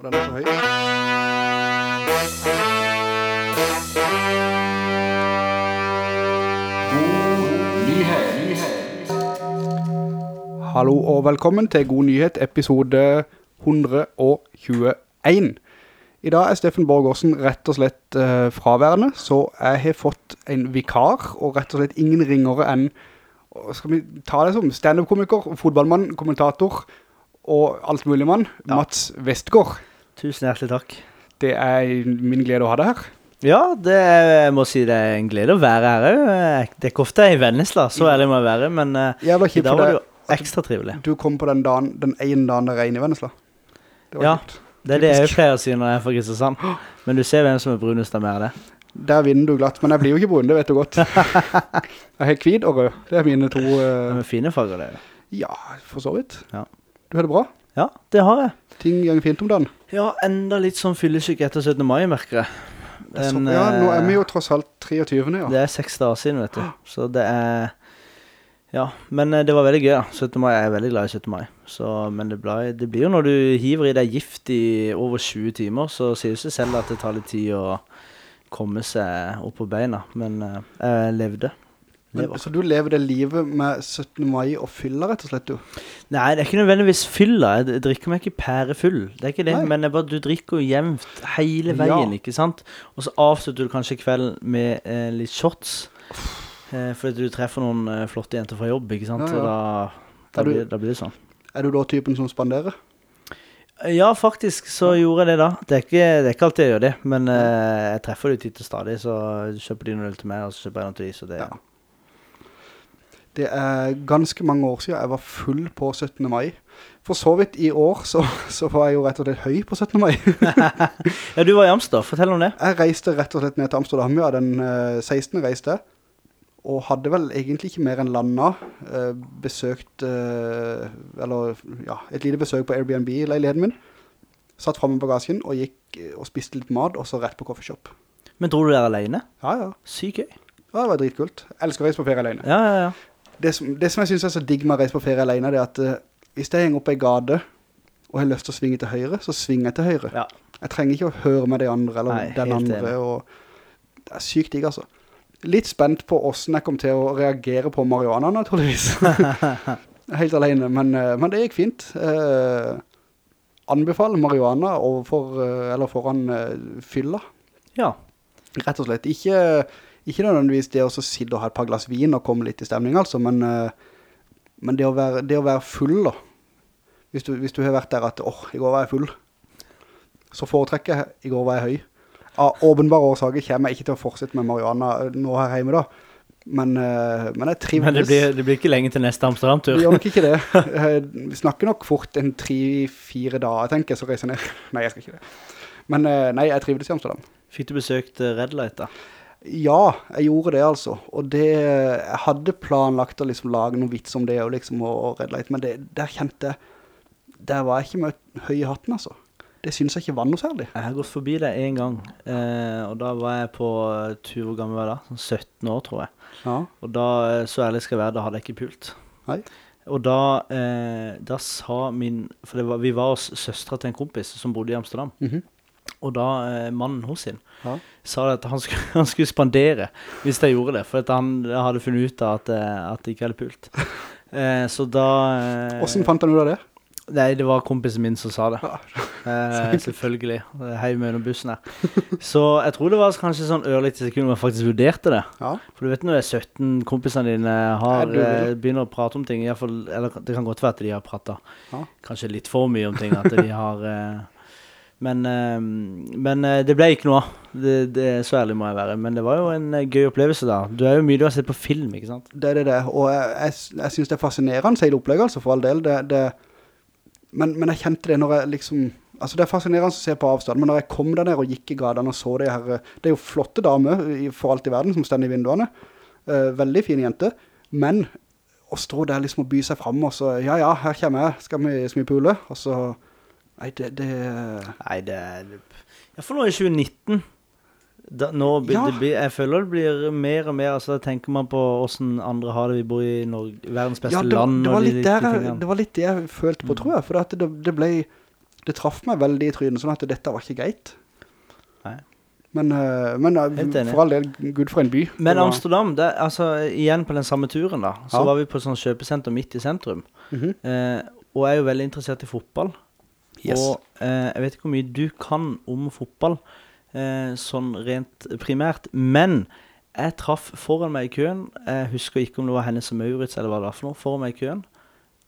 Og den er så høy. Hallo og velkommen til God Nyhet, episode 121. I dag er Steffen Borgårdsen rett og slett eh, fraværende, så jeg har fått en vikar, og rett og slett ingen ringere enn, skal vi ta det som stand-up-komiker, fotballmann, kommentator, og alt mulig mann, Mats Vestgård. Tusen hjertelig takk. Det er min glede å ha deg her. Ja, det er, jeg må si det er en glede å være her òg. Det er ikke ofte jeg er i Vennesla, så ærlig må jeg være, men eh, i dag var det jo ekstra trivelig. Du kom på den dagen, den ene dagen det regner i Vennesla. Det var Ja. kjipt. Det er det jeg pleier å si når jeg er fra Kristiansand. Men du ser hvem som er brunest av mer det. Der vinner du glatt, men jeg blir jo ikke brun, det vet du godt. Jeg har hvit og rød, det er mine to, eh, Men fine farger, det. er det. ja, for så vidt. Ja. Du har det bra? Ja, det har jeg. Ting gjør fint om dagen. Ja, enda litt sånn fyllesyk etter 17. mai, merker jeg. En, ja, nå er vi eh, jo tross alt 23. Ja. Det er seks dager siden, vet du. Så det er Ja. Men eh, det var veldig gøy, da. 17. mai, Jeg er veldig glad i 17. mai. Så, men det, ble, det blir jo når du hiver i deg gift i over 20 timer, så sier det seg selv at det tar litt tid å komme seg opp på beina. Men eh, jeg levde. Men, så du lever det livet med 17. mai og fyller rett og slett, du? Nei, det er ikke nødvendigvis fyller Jeg drikker meg ikke pærefull. Det er ikke det. Nei. Men det bare, du drikker jo jevnt hele Ja. veien, ikke sant? Og så avslutter du kanskje kvelden med eh, litt shots. Eh, fordi du treffer noen eh, flotte jenter fra jobb, ikke sant? Ja, ja. Da, da, du- blir, da blir det sånn. Er du da typen som spanderer? Eh, Ja, faktisk så gjorde jeg det da. Det er ikke, det er ikke alltid jeg gjør det, men eh, jeg treffer de titt og stadig, så kjøper de noe øl til meg, og så kjøper jeg noe til de, så det... Ja. Det er ganske mange år siden jeg var full på 17. mai. For så vidt i år så, så var jeg jo rett og slett høy på 17. mai. Ja, du var i Amsterdam, fortell om det. Jeg reiste rett og slett ned til Amsterdam, ja, den eh, 16. reiste, og hadde vel egentlig ikke mer enn landa, eh, besøkt, eh, eller ja, et lite besøk på Airbnb-leiligheten min, satt fremme med bagasjen og gikk eh, og spiste litt mat, og så rett på coffeeshop. Men dro du der alene? Ja, ja, Syk gøy. ja, det var dritkult. Jeg elsker å reise på ferie alene. Ja, ja, ja. Det som, det som jeg synes er så digg med å reise på ferie alene, det er at uh, hvis jeg henger opp i gade, og har lyst til å svinge til høyre, så svinger jeg til høyre. Ja. Jeg trenger ikke å høre med de andre, eller Nei, den andre, og det er sykt digg, altså. Litt spent på hvordan jeg kom til å reagere på marihuana, naturligvis. Helt alene, men, eh, men det gikk fint. Eh, anbefaler marihuana overfor, eh, eller foran fylla, Ja. rett og slett. Ikke, ikke nødvendigvis det å sidde sitte og ha et par glass vin og komme litt i stemning, altså, men, eh, men det, å være, det å være full, da. Hvis du, hvis du har vært der at, åh, i går var jeg full, så foretrekker jeg, i går var jeg høy. Av åpenbare årsaker kommer jeg ikke til å fortsette med marihuana eh, nå her hjemme da. Men, eh, men jeg trives. Men det blir, det blir ikke lenge til neste Amsterdam-tur. Vi gjør nok ikke det. Vi snakker nok fort en tre-fire dager, tenker jeg, så reiser jeg ned. Nei, jeg skal ikke det. Men nei, jeg trivdes i Amsterdam. Fikk du besøkt Red Light da? Ja, jeg gjorde det altså. Og det, jeg hadde planlagt å liksom lage noen vits om det og liksom og litt, men det, der kjente jeg, der var jeg ikke med høy i hatten altså. Det synes jeg ikke var noe særlig. Jeg har gått forbi det en gang, eh, og da var jeg på tur, hvor gammel var da? Sånn 17 år, tror jeg. Ja, Og da, eh, så ærlig skal jeg være, da hadde jeg ikke pult. Nei. Og da, eh, da sa min, for var, vi var hos søstre til en kompis som bodde i Amsterdam, Mhm. Og da eh, mannen hos sin ja. sa at han skulle, han skulle spandere hvis de gjorde det, for at han hadde funnet ut at, eh, at jeg ikke hadde pult. Eh, så da... Eh, Hvordan fant han ut av det? Nei, det var kompisen min som sa det. Ja. Eh, selvfølgelig. Heiv meg under bussen her. Så jeg tror det var kanskje sånn ørlite sekunder jeg faktisk vurderte det. Ja, For du vet når det er 17 kompisene dine har, eh, begynner å prate om ting, fall, eller det kan godt være at de har pratet Ja. kanskje litt for mye om ting, at de har... Eh, men, eh, men eh, det ble ikke noe av. Det, det, så ærlig må jeg være. Men det var jo en eh, gøy opplevelse da. Du er jo mye du har sett på film, ikke sant? det er det det. Og jeg, jeg, jeg synes det er fascinerende hele opplegget, altså, for all del. Det, det, men, men jeg kjente det når jeg liksom... Altså det er fascinerende å se på avstand, men når jeg kom der nede og gikk i gatene og så det her, det er jo flotte damer for alt i verden som stender i vinduene, Eh, veldig fine jenter, men å stå der liksom og by seg frem, og så, ja, ja, her kommer jeg, skal vi, skal vi pule? Og så, nei, det, det, Nei, det for nå i 2019 da, nå, Ja. det blir, Jeg føler det blir mer og mer Altså, da tenker man på hvordan andre har det. Vi bor i Norge, verdens beste ja, det, land. det, var de litt riktige der, de det var litt det jeg følte på, tror jeg, for det, det ble, det traff meg veldig i trynet, sånn at dette var ikke greit. Nei. Men, eh, men eh, for all del, Gud for en by. Men var- Amsterdam, det, altså igjen på den samme turen da, så Ja. var vi på et sånt kjøpesenter midt i sentrum. Mhm. eh, og jeg er jo veldig interessert i fotball. Yes. Og eh, jeg vet ikke hvor mye du kan om fotball, eh, sånn rent primært, men jeg traff foran meg i køen, jeg husker ikke om det var Hennes og Maurits eller hva det var for noe, foran meg i køen,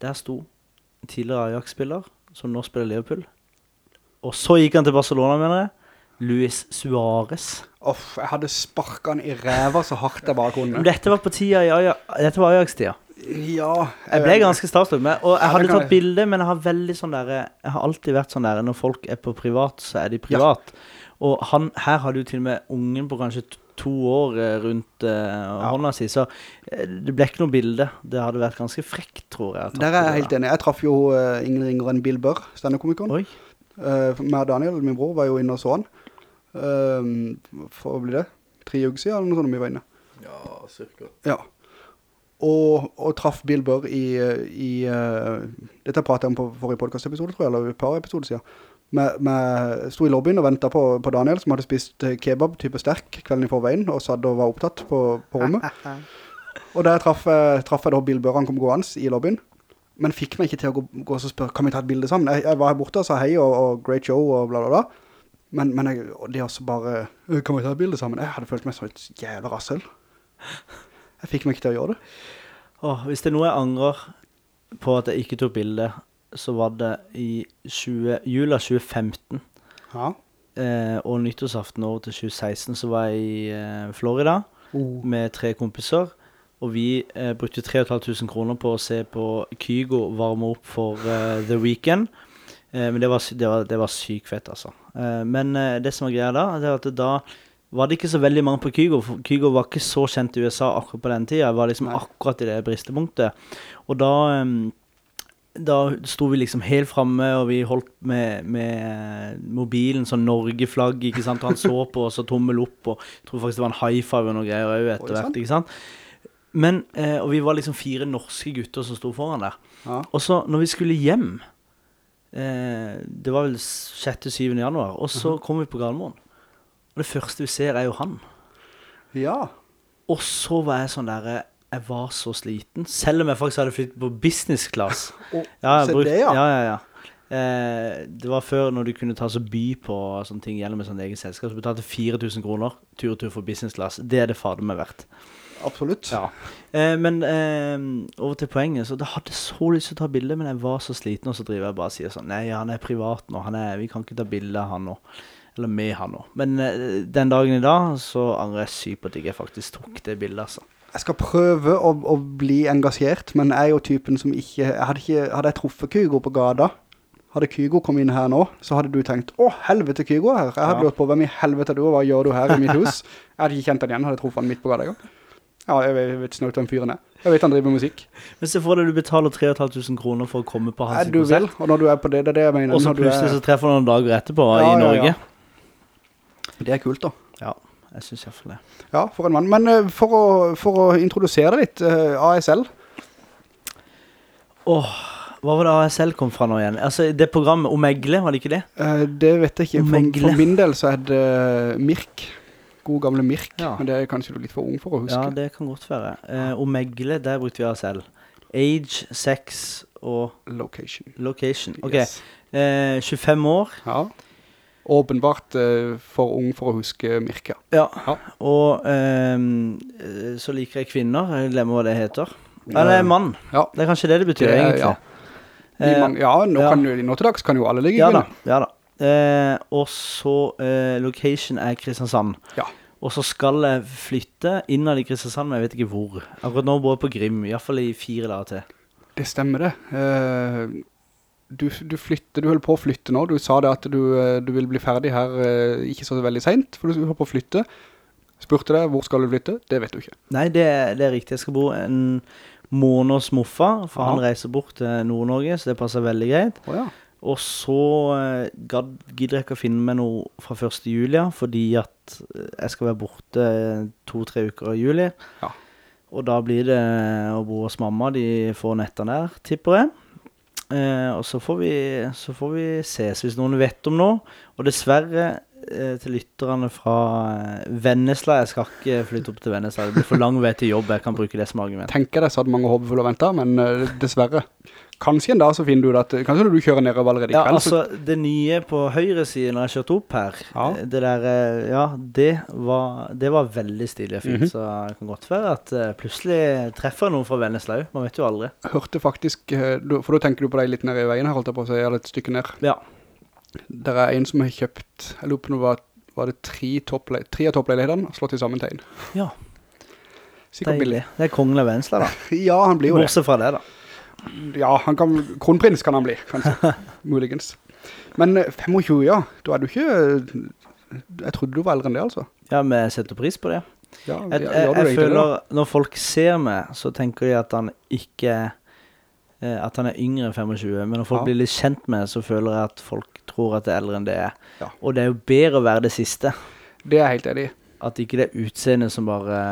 der sto en tidligere Ajax-spiller, som nå spiller Liverpool. Og så gikk han til Barcelona, mener jeg. Luis Suarez. Off, jeg hadde sparka han i ræva så hardt jeg bare kunne. Men dette var på tida i Ajax-tida. Ja. Jeg ble ganske starstruck og jeg hadde tatt bilde, men jeg har veldig sånn der, jeg har alltid vært sånn der, når folk er på privat, så er de privat. Og han, her hadde jo til og med ungen på kanskje to år eh, rundt uh, hånda si, så eh, det ble ikke noe bilde. Det hadde vært ganske frekt, tror jeg. Der er jeg helt enig. Jeg traff jo uh, ingen ringer enn Bill Burr, standup-komikeren. Uh, meg Daniel, min bror, var jo inne og så han. Uh, for å bli det. Tre uker siden, eller noe sånt, om vi var inne. Ja, cirka. Ja. Og, og traff Bill Burr i, eh, i uh, dette pratet jeg om på forrige podcast-episode, tror jeg, eller et par episoder siden. Med, med, sto i lobbyen og ventet på, på Daniel, som hadde spist eh, kebab type sterk kvelden i forveien, og satt og var opptatt på, på rommet. Og der traff, jeg- traff jeg da Bill Burr, han kom gående i lobbyen. Men fikk meg ikke til å gå, gå og spørre, kan vi ta et bilde sammen? Jeg, jeg var her borte og sa hei og, og great show og bla bla bla. Men, men jeg, det er også bare, «Øh, kan vi ta et bilde sammen? Jeg hadde følt meg som et jævla rassel. Jeg fikk meg ikke til å gjøre det. Åh, hvis det er noe jeg angrer på at jeg ikke tok bilde, så var det i 20, jula 2015. Ja. Eh, og nyttårsaften over til 2016 så var jeg i eh, Florida Oh. med tre kompiser. Og vi eh, brukte 3500 kroner på å se på Kygo varme opp for eh, The Weekend. Eh, men det var, det, var, det var sykt fett, altså. Eh, men eh, det som var greia da, det er at da var det ikke så veldig mange på Kygo. For Kygo var ikke så kjent i USA akkurat på den tida. Jeg var liksom Nei. akkurat i det bristepunktet. Og da da sto vi liksom helt framme, og vi holdt med, med mobilen, sånn Norge-flagg, ikke sant. Og han så på oss og tommel opp, og jeg tror faktisk det var en high five og noe greier òg etter hvert, ikke sant. Men, eh, og vi var liksom fire norske gutter som sto foran der. Ja. Og så når vi skulle hjem, eh, det var vel 6.-7. januar, og så kom vi på Gardermoen. Og det første vi ser er jo han. ja. Og så var jeg sånn der, eh, jeg var så sliten, selv om jeg faktisk hadde flyttet på business class. Og, Ja, brukte- det, ja. ja, ja, ja. Eh, det var før når du kunne ta så by på sånne ting gjennom et sånt eget selskap. Så betalte 4000 kroner tur og tur for business class. Det er det fader meg verdt. Absolutt. Ja. Eh, men eh, over til poenget. Så det hadde så lyst til å ta bilde, men jeg var så sliten, og så driver jeg bare og sier sånn Nei, han er privat nå. Han er, vi kan ikke ta bilde av han nå. Eller med han nå. Men eh, den dagen i dag så angrer jeg sykt på at jeg faktisk tok det bildet, altså. Jeg skal prøve å, å bli engasjert, men jeg er jo typen som ikke, hadde, ikke, hadde jeg truffet Kygo på gata, hadde Kygo kommet inn her nå, så hadde du tenkt, å helvete Kygo er her. Jeg hadde Ja. lurt på, hvem i helvete du, og hva gjør du her i mitt hus? Jeg hadde ikke kjent han igjen, hadde jeg truffet han midt på gata gang. Ja, jeg vet, jeg vet snart hvem fyren er. Jeg vet han driver med musikk. Men se for deg du betaler 3500 kroner for å komme på hans du vil, konsert. og når du er på det, det er det jeg mener. Og så plutselig er, så treffer du noen dager etterpå Ja, i ja, ja. Det er kult da. Ja, jeg syns iallfall det. Ja, for en mann. Men eh, for å, for å introdusere det litt, eh, ASL, Åh, hva var det ASL kom fra nå igjen? Altså, det programmet Omegle, var det ikke det? eh, det vet jeg ikke. For, for min del så er det Mirk. God gamle Mirk. Ja. Men det er kanskje du litt for ung for å huske. Ja, det kan godt være. Eh, Omegle, der brukte vi ASL. Age, sex og Location. location. Ok, Yes. eh, 25 år. Ja. Åpenbart eh, for ung for å huske Mirka. Ja. Ja. Og eh, så liker jeg kvinner. Jeg glemmer hva det heter. Eller mann. Ja. Det er kanskje det det betyr, Det egentlig. ja. Eh, ja, nå, ja. Kan, nå til dags kan jo alle ligge Ja i kvinner. ja da. Eh, og så eh, location er Kristiansand. Ja. Og så skal jeg flytte innad i Kristiansand, men jeg vet ikke hvor. Akkurat nå bor jeg på Grim, fall i fire dager til. Det stemmer det. Du, du flytter, du holder på å flytte nå. Du sa det at du, eh, du vil bli ferdig her eh, ikke så veldig sent, for du holder på å flytte. Spurte deg, hvor skal du flytte? Det vet du ikke. Nei, det, det er riktig. Jeg skal bo en måned hos Moffa, for Aha. han reiser bort til Nord-Norge, så det passer veldig greit. Åja. Og så eh, gidder jeg ikke å finne meg noe fra 1. juli, fordi at jeg skal være borte to-tre uker i juli. Ja. Og da blir det å bo hos mamma, de får nettene der, tipper jeg. Eh, og så får, vi, så får vi ses hvis noen vet om noe. Og dessverre, eh, til lytterne fra eh, Vennesla Jeg skal ikke flytte opp til Vennesla. Det blir for lang vei til jobb. Jeg kan bruke det som argument. Tenker så hadde mange håpefulle å vente, men dessverre. Kanskje en dag så finner du det at, kanskje når du kjører nedover allerede i kveld, Ja, altså, det nye på høyre siden når jeg kjørte opp her, Ja. det der, eh, ja, det var, det var veldig stilig og fint. Mhm. Så det kan godt være at eh, plutselig treffer noen fra Venneslau. Man vet jo aldri. hørte faktisk, eh, for da tenker du på deg litt nede i veien her, holdt jeg på å si, eller et stykke ned. Ja. Der er en som har kjøpt, jeg lurer på noe, var, var det tre, topple tre av toppleilighetene slått i sammen tegn. ja Sikkert billig. Det er kongen av Vennesla, da. Ja, han blir jo det. Bortsett fra det, da. Ja, han kan, kronprins kan han bli, kanskje, muligens. Men eh, 25, ja, da er du ikke, eh, jeg trodde du var eldre enn det, altså. Ja, vi setter pris på det. Ja, Jeg, jeg, jeg, jeg føler Når folk ser meg, så tenker de at han ikke eh, At han er yngre enn 25. Men når folk Ja. blir litt kjent med, så føler jeg at folk tror at det er eldre enn det er. Ja. Og det er jo bedre å være det siste. Det er jeg helt enig i. At ikke det er utseendet som bare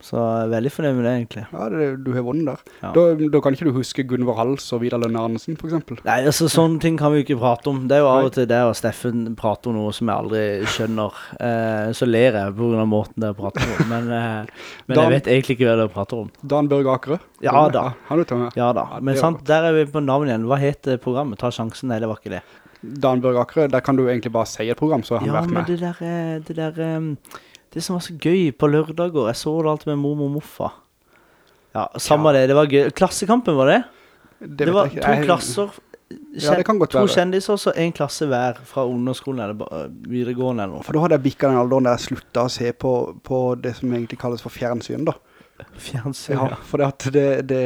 Så jeg er veldig fornøyd med det, egentlig. Ja, det, du har vunnet der. Ja. Da, da kan ikke du huske Gunvor Hals og Vidar Lønne Arnesen, for eksempel. Nei, altså sånne ting kan vi jo ikke prate om. Det er jo av og til det og Steffen prater om noe som jeg aldri skjønner. Eh, så ler jeg på grunn av måten det prater om. Men, eh, men Dan, jeg vet egentlig ikke hva dere prater om. Dan Børge Akerø. Ja da. Han er med. Ja da. Men det sant, der er vi på navn igjen. Hva heter programmet? Ta sjansen. Nei, det var ikke det. Dan Børge Akerø, der kan du egentlig bare si et program, så har han Ja, vært men det der, eh, det der eh, Det som var så gøy på lørdager Jeg så det alltid med mormor og morfar. Ja, samme det. Det var gøy. Klassekampen, var det? Det, det var to Jeg- klasser. Ja, det kan godt to være. kjendiser, så én klasse hver fra ungdomsskolen eller videregående eller noe. For da hadde jeg bikket den alderen der jeg sluttet å se på, på det som egentlig kalles for fjernsyn da. Fjernsyn. Ja, Ja. for det, det, det,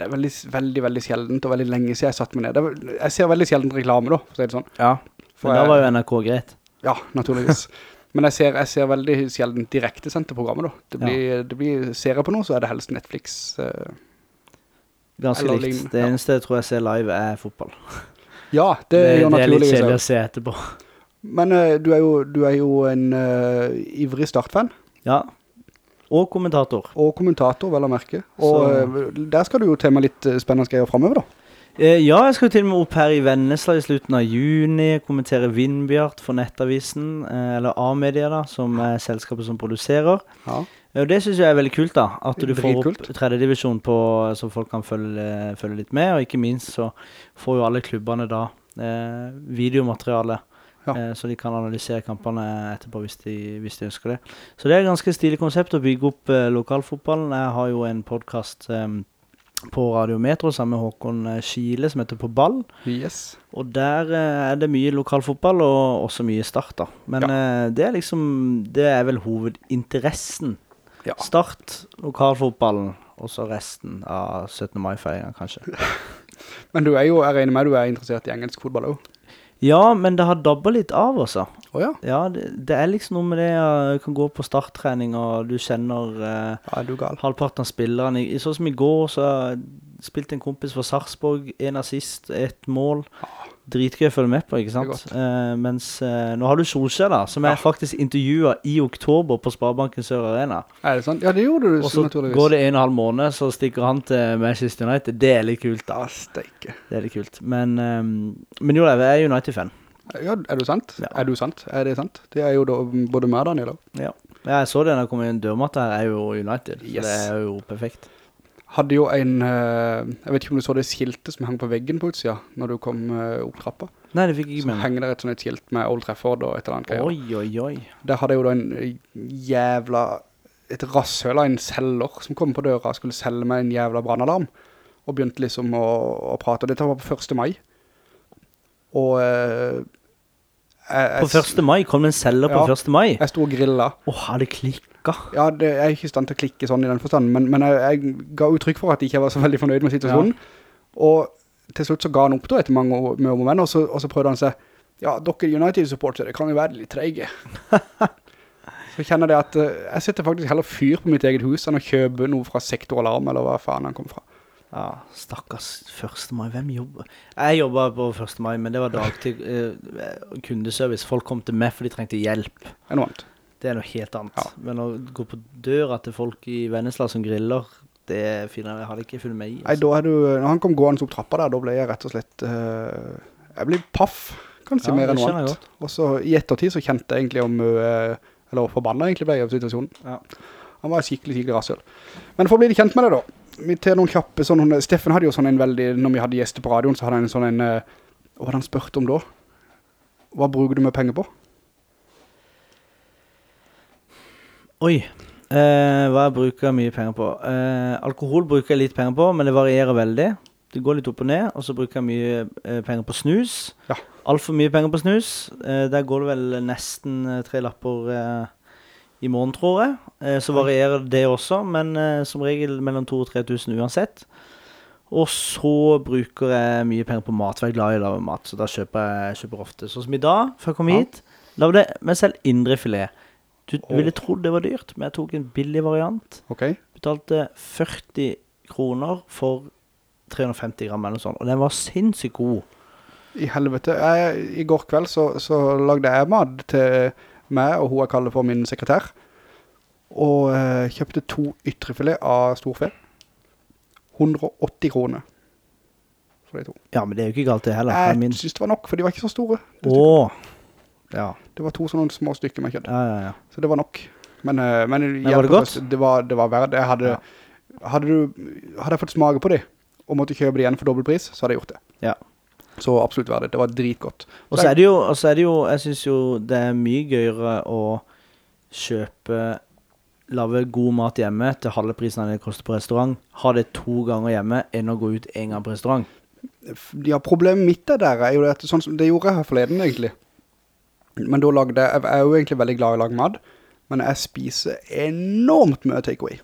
er veldig, veldig, veldig sjeldent og veldig lenge siden jeg satt meg ned. Det er, jeg ser veldig sjeldent reklame da, for å si det sånn. ja. For Men da var jo NRK greit. Ja, naturligvis. Men jeg ser, jeg ser veldig sjelden direkte sendte programmet da. Det Ja. blir, det blir serier på noe, så er det helst Netflix. Uh, Ganske likt. lignende, Det ja. eneste jeg tror jeg ser live, er fotball. Ja, det, Det, er jo det er litt naturligvis. kjedelig å se etterpå. Men uh, du, er jo, du er jo en uh, ivrig startfan. Ja. Og kommentator. Og kommentator, vel å merke. Og Så- der skal du jo med litt spennende greier fremover da. Eh, ja, jeg skal jo til og med opp her i Vennesla i slutten av juni, kommentere Vindbjart for Nettavisen, eh, eller A-media da, som er selskapet som produserer. Ja. Eh, Og det synes jeg er veldig kult da, at du får opp tredjedivisjon på, så folk kan følge, følge litt med, og ikke minst så får jo alle klubbene da eh, videomateriale, Ja. eh, så de kan analysere kampene etterpå hvis de, hvis de ønsker det. Så det er et ganske stilig konsept å bygge opp eh, lokalfotballen. Jeg har jo en podcast eh, på Radio Metro sammen med Håkon Kile, som heter På ball. Yes. Og der eh, er det mye lokalfotball og også mye start da. Men eh, det er liksom, det er vel hovedinteressen. Ja. Start, lokalfotballen, og så resten av 17. mai-feiringa, kanskje. Men du er jo, jeg regner med du er interessert i engelsk fotball også. Ja, men det har dabbet litt av også. Åja, Ja, det, det er liksom noe med det, du kan gå på starttrening, og du kjenner eh, ja, du gal. halvparten av spillerne. Sånn som i går, så spilte en kompis for Sarpsborg, en assist, et mål. Dritgøy å følge med på, ikke sant? Eh, mens eh, nå har du Solskjær da, som er Ja. faktisk intervjuet i oktober på Sparebanken Sør Arena. Er det sant? Ja, det gjorde du Og så går det en og en halv måned, så stikker han til Manchester United. Det er litt kult da. Steike. Det er litt kult. Men, eh, men jo, jeg er United-fan. Ja, er du sant? Ja. Er du sant? Er det sant? Det er jo da både meg og Daniel òg. Ja. Jeg så det når jeg kom inn dørmatta her, er jo United. Yes. det er jo perfekt. Hadde jo en, eh, jeg vet ikke om du så det skiltet som hang på veggen på utsida, når du kom eh, opp trappa. Nei, det fikk jeg ikke med Så henger det et sånt skilt med Old Trafford og et eller annet greier. Oi, oi, oi. Der hadde jeg jo da en eh, jævla, et rasshøl av en selger som kom på døra og skulle selge meg en jævla brannalarm. Og begynte liksom å, å prate. Dette var på 1. mai. Og På 1. mai kom det en selger på Ja. 1. mai. Jeg sto og grillet. Åh, har det klikket? Ja, det, jeg er ikke i stand til å klikke sånn i den forstanden, men, men jeg, jeg ga uttrykk for at jeg ikke var så veldig fornøyd med situasjonen. Og til slutt så ga han opp da etter mange år med om og så, og så prøvde han seg, ja, dere United-supportere kan jo være litt trege. så kjenner jeg at eh, jeg setter faktisk heller fyr på mitt eget hus enn å kjøpe noe fra sektoralarm, eller hva faen han kom fra. Ja, stakkars 1. mai. Hvem jobber? Jeg jobba på 1. mai, men det var dagtid eh, kundeservice. Folk kom til meg for de trengte hjelp. Er noe annet. Det er noe helt annet. Ja. Men å gå på døra til folk i Vennesla som griller, det finner jeg, jeg hadde ikke funnet meg i. Nei, Altså. da er du, når han kom gående opp trappa der, da ble jeg rett og slett, eh, jeg ble paff, kanskje Ja, mer enn noe annet. Og så i ettertid så kjente jeg egentlig om, eh, eller forbanna egentlig ble av situasjonen. Ja. Han var skikkelig, skikkelig rasshøl. Men for å bli litt kjent med det da, vi til noen kjappe, sånn, Steffen hadde jo sånn en veldig, når vi hadde gjester på radioen, så hadde han en sånn en, eh, hva hadde han spurt om da? Hva bruker du med penger på? Oi, eh, hva jeg bruker mye penger på? Eh, alkohol bruker jeg litt penger på, men det varierer veldig. Det går litt opp og ned, og så bruker jeg mye eh, penger på snus. Ja. Alt for mye penger på snus. Eh, der går det vel nesten eh, tre lapper i måneden, tror jeg. Eh, så varierer det også, men eh, som regel mellom 2 og 3 tusen uansett. Og så bruker jeg mye penger på mat, for jeg er glad i å lage mat, så da kjøper jeg kjøper ofte. Sånn som i dag, før jeg kom hit, lagde jeg selv indrefilet. Du oh. ville trodd det var dyrt, men jeg tok en billig variant. Okay. Betalte 40 kroner for 350 gram eller noe sånt, og den var sinnssykt god. I helvete. Jeg, I går kveld så, så lagde jeg mat til meg og hun jeg kaller for min sekretær. Og eh, kjøpte to ytrefilet av storfe. 180 kroner. For de to. Ja, men det er jo ikke galt det heller. Jeg min... synes det var nok, for de var ikke så store. Det, Åh. Ja, det var to sånne små stykker med kjøtt. ja, ja. ja. Så det var nok. Men, eh, men, var det godt? Det var, det var verdt. Jeg hadde, Ja. hadde, du, hadde jeg fått smake på de, og måtte kjøpe de igjen for dobbelt pris, så hadde jeg gjort det. Ja. Så absolutt verdt det. Det var dritgodt. Og så er det jo, er det jo Jeg syns jo det er mye gøyere å kjøpe Lage god mat hjemme til halve prisen av det koster på restaurant. Ha det to ganger hjemme enn å gå ut en gang på restaurant. Ja, problemet mitt er der er jo at sånn som det gjorde jeg her forleden egentlig. Men da lagde jeg, jeg er jo egentlig veldig glad i å lage mat, men jeg spiser enormt mye takeaway.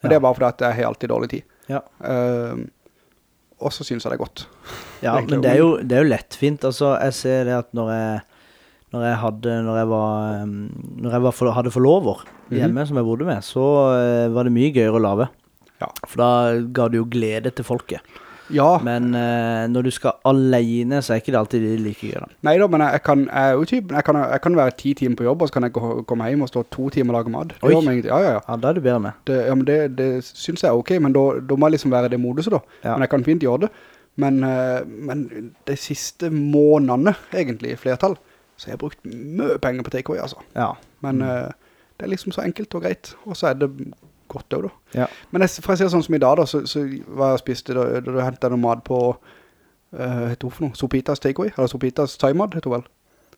Men Ja. det er bare fordi at jeg har alltid dårlig tid. Ja. Ehm, og så synes jeg det er godt. Ja, men det er jo, det er jo lettfint. Altså, jeg ser det at når jeg, når jeg hadde Når jeg var um, Når jeg var for, hadde forlover Mhm. hjemme som jeg bodde med, så eh, var det mye gøyere å lage. Ja. For da ga det jo glede til folket. Ja, Men eh, når du skal alene, så er ikke det alltid like gøy, da. nei da, men jeg, jeg kan, jeg er jo typen, jeg kan, jeg kan være ti timer på jobb, og så kan jeg gå, komme hjem og stå to timer og lage mat. Det Oi. gjør meg ingenting. Ja, ja, ja. Ja, da er du bedre med. Det, ja, men det, det synes jeg er ok, men da, da må jeg liksom være i det moduset da. Ja. Men jeg kan fint gjøre det. Men, eh, men de siste månedene, egentlig, i flertall, så har jeg brukt mye penger på takeaway, altså. Ja. Men eh, det er liksom så enkelt og greit, og så er det godt også da. Ja. Men jeg, for jeg ser sånn som i dag da, så, så var jeg og spiste, da, da, da hentet jeg noe mat på, uh, det for noe? Sopitas takeaway, eller Sopitas thai-mad heter det vel,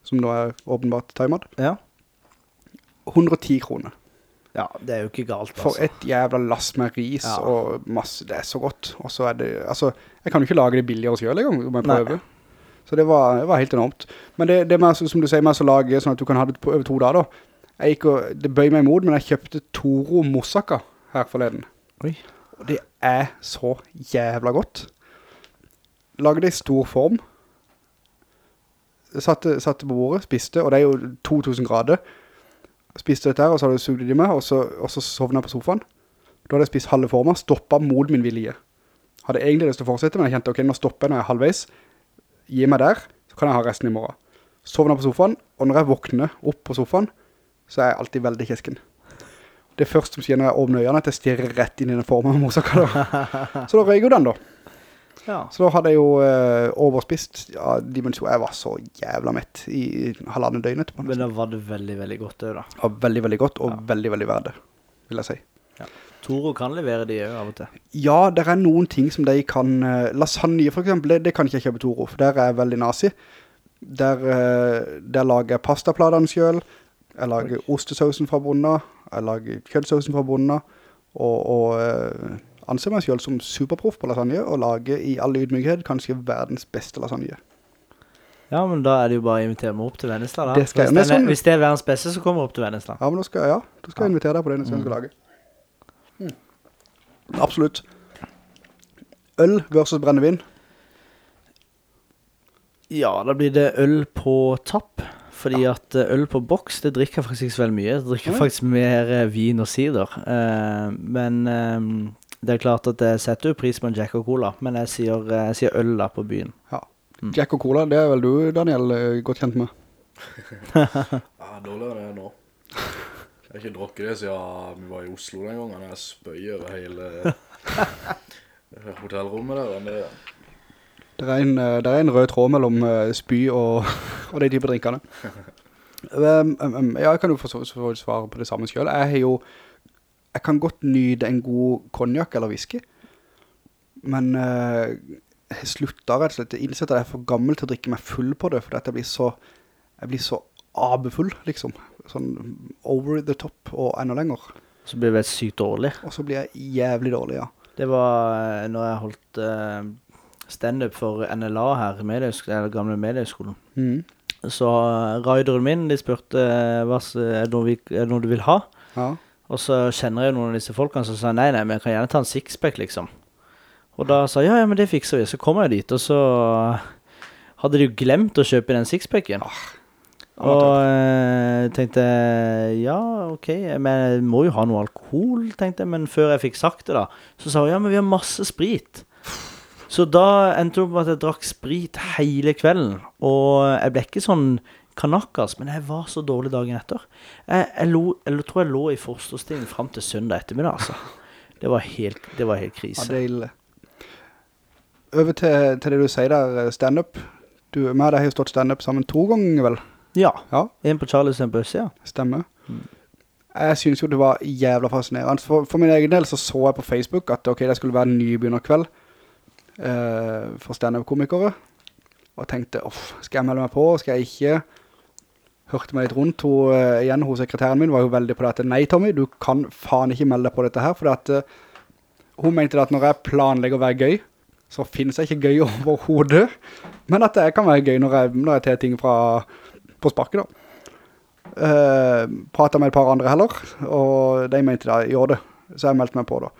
som nå er åpenbart thai-mad. ja. 110 kroner. Ja, det er jo ikke galt, altså. For et jævla lass med ris Ja. og masse, det er så godt. Og så er det, altså, jeg kan jo ikke lage det billigere selv engang, om jeg Nei. prøver. Så det var, det var helt enormt. Men det, det med, som du sier, med å lage sånn at du kan ha det på over to dager da. Jeg gikk og, det bøy meg imot, men jeg kjøpte Toro Moussaka her forleden. Oi. Og det er så jævla godt. Lagde det i stor form. Satte, satte på bordet, spiste, og det er jo 2000 grader. Spiste dette her, og så hadde jeg sugd det i meg, og så, og så sovnet jeg på sofaen. Da hadde jeg spist halve formen, stoppet mot min vilje. Hadde egentlig lyst til å fortsette, men jeg kjente, ok, nå stopper jeg når jeg er halvveis. Gi meg der, så kan jeg ha resten i morgen. Sovnet på sofaen, og når jeg våkner opp på sofaen, så er jeg alltid veldig kisken. Det første som skjer når jeg åpner øynene, at jeg stirrer rett inn i den formen. Så da røy jo den da. Ja. Så da hadde jeg jo eh, overspist ja, dimensjon. Jeg var så jævla mett i halvandet døgn etterpå. Men da var det veldig, veldig godt det da. Ja, veldig, veldig godt, og Ja. veldig, veldig verdt det, vil jeg si. Toro kan levere de jo av og til. Ja, det er noen ting som de kan... eh, lasagne for eksempel, det, det kan ikke jeg kjøpe Toro, for der er jeg veldig nazi. Der, eh, der lager jeg pastapladene selv. Jeg lager ostesausen fra bunnen. Jeg lager kjøttsausen fra bunnen. Og, og eh, anser meg selv som superproff på lasagne, og lager i all ydmykhet kanskje verdens beste lasagne. Ja, men da er det jo bare å invitere meg opp til Vennesla da. Det skal hvis, det er, sånn- hvis det er verdens beste, så kommer jeg opp til Vennesla. Ja, men da skal, ja, da skal jeg invitere deg på det neste gang jeg skal lage. Absolutt. Øl versus brennevin. Ja, da blir det øl på tapp. Fordi at eh, øl på boks, det drikker faktisk ikke så veldig mye. Det drikker Nei. faktisk mer eh, vin og sider. Uh, men eh, det er klart at jeg setter jo pris på en Jack og Cola. Men jeg sier, jeg sier øl da på byen. Mm. Jack og Cola, det er vel du, Daniel, godt kjent med. Ja, dårligere enn det nå. Jeg har ikke drukket det siden vi var i Oslo den gangen. Jeg spøyer over hele hotellrommet der. Det, er en, eh, det er en rød tråd mellom eh, spy og, og de type drinkene. Um, um, um, ja, jeg kan jo svare på det samme selv. Jeg har jo, jeg kan godt nyde en god konjak eller whisky, men uh, jeg slutter rett og slett, jeg innser at jeg er for gammel til å drikke meg full på det, for jeg blir så, jeg blir så abefull, liksom. Sånn over the top og enda lenger. Så blir jeg sykt dårlig. Og så blir jeg jævlig dårlig, ja. Det var eh, når jeg holdt uh, stand-up for NLA her, eller gamle mediehøyskolen. Mm. Så uh, raideren min, de spurte uh, hva, er, det noe vi, er det noe du vil ha? Ja. Og så kjenner jeg noen av disse folkene som sa nei, nei, men jeg kan gjerne ta en sixpack, liksom. Og da sa jeg, ja, ja, men det fikser vi. Så kom jeg dit, og så hadde de jo glemt å kjøpe den sixpacken. Og jeg tenkte, ja, ok, men jeg må jo ha noe alkohol, tenkte jeg. Men før jeg fikk sagt det da, så sa hun, ja, men vi har masse sprit. Så da endte det opp med at jeg drakk sprit hele kvelden. Og jeg ble ikke sånn kanakas, men jeg var så dårlig dagen etter. Jeg, jeg, lo, jeg tror jeg lå i fosterstilling frem til søndag ettermiddag, altså. Det var helt, det var helt Ja, krise. ille. Over til, til det du sier der, standup. stand-up. Du, vi og har jo stått stand-up sammen to ganger, vel? Ja, Ja, en på Charlies en bøsse, ja. stemmer. Jeg synes jo det var jævla fascinerende. For, for min egen del så så jeg på Facebook at ok, det skulle være nybegynnerkveld eh, for stand-up-komikere. Og tenkte, off, skal jeg melde meg på, skal jeg ikke? Hørte meg litt rundt, hun, eh, igjen hos sekretæren min var jo veldig på det at, nei Tommy, du kan faen ikke melde deg på dette her, for at eh, hun mente at når jeg planlegger å være gøy, så finnes jeg ikke gøy overhodet, men at det kan være gøy når jeg, når jeg tar ting fra, på sparket da. Uh, pratet med et par andre heller, og de mente da, gjør det, så jeg meldte meg på da.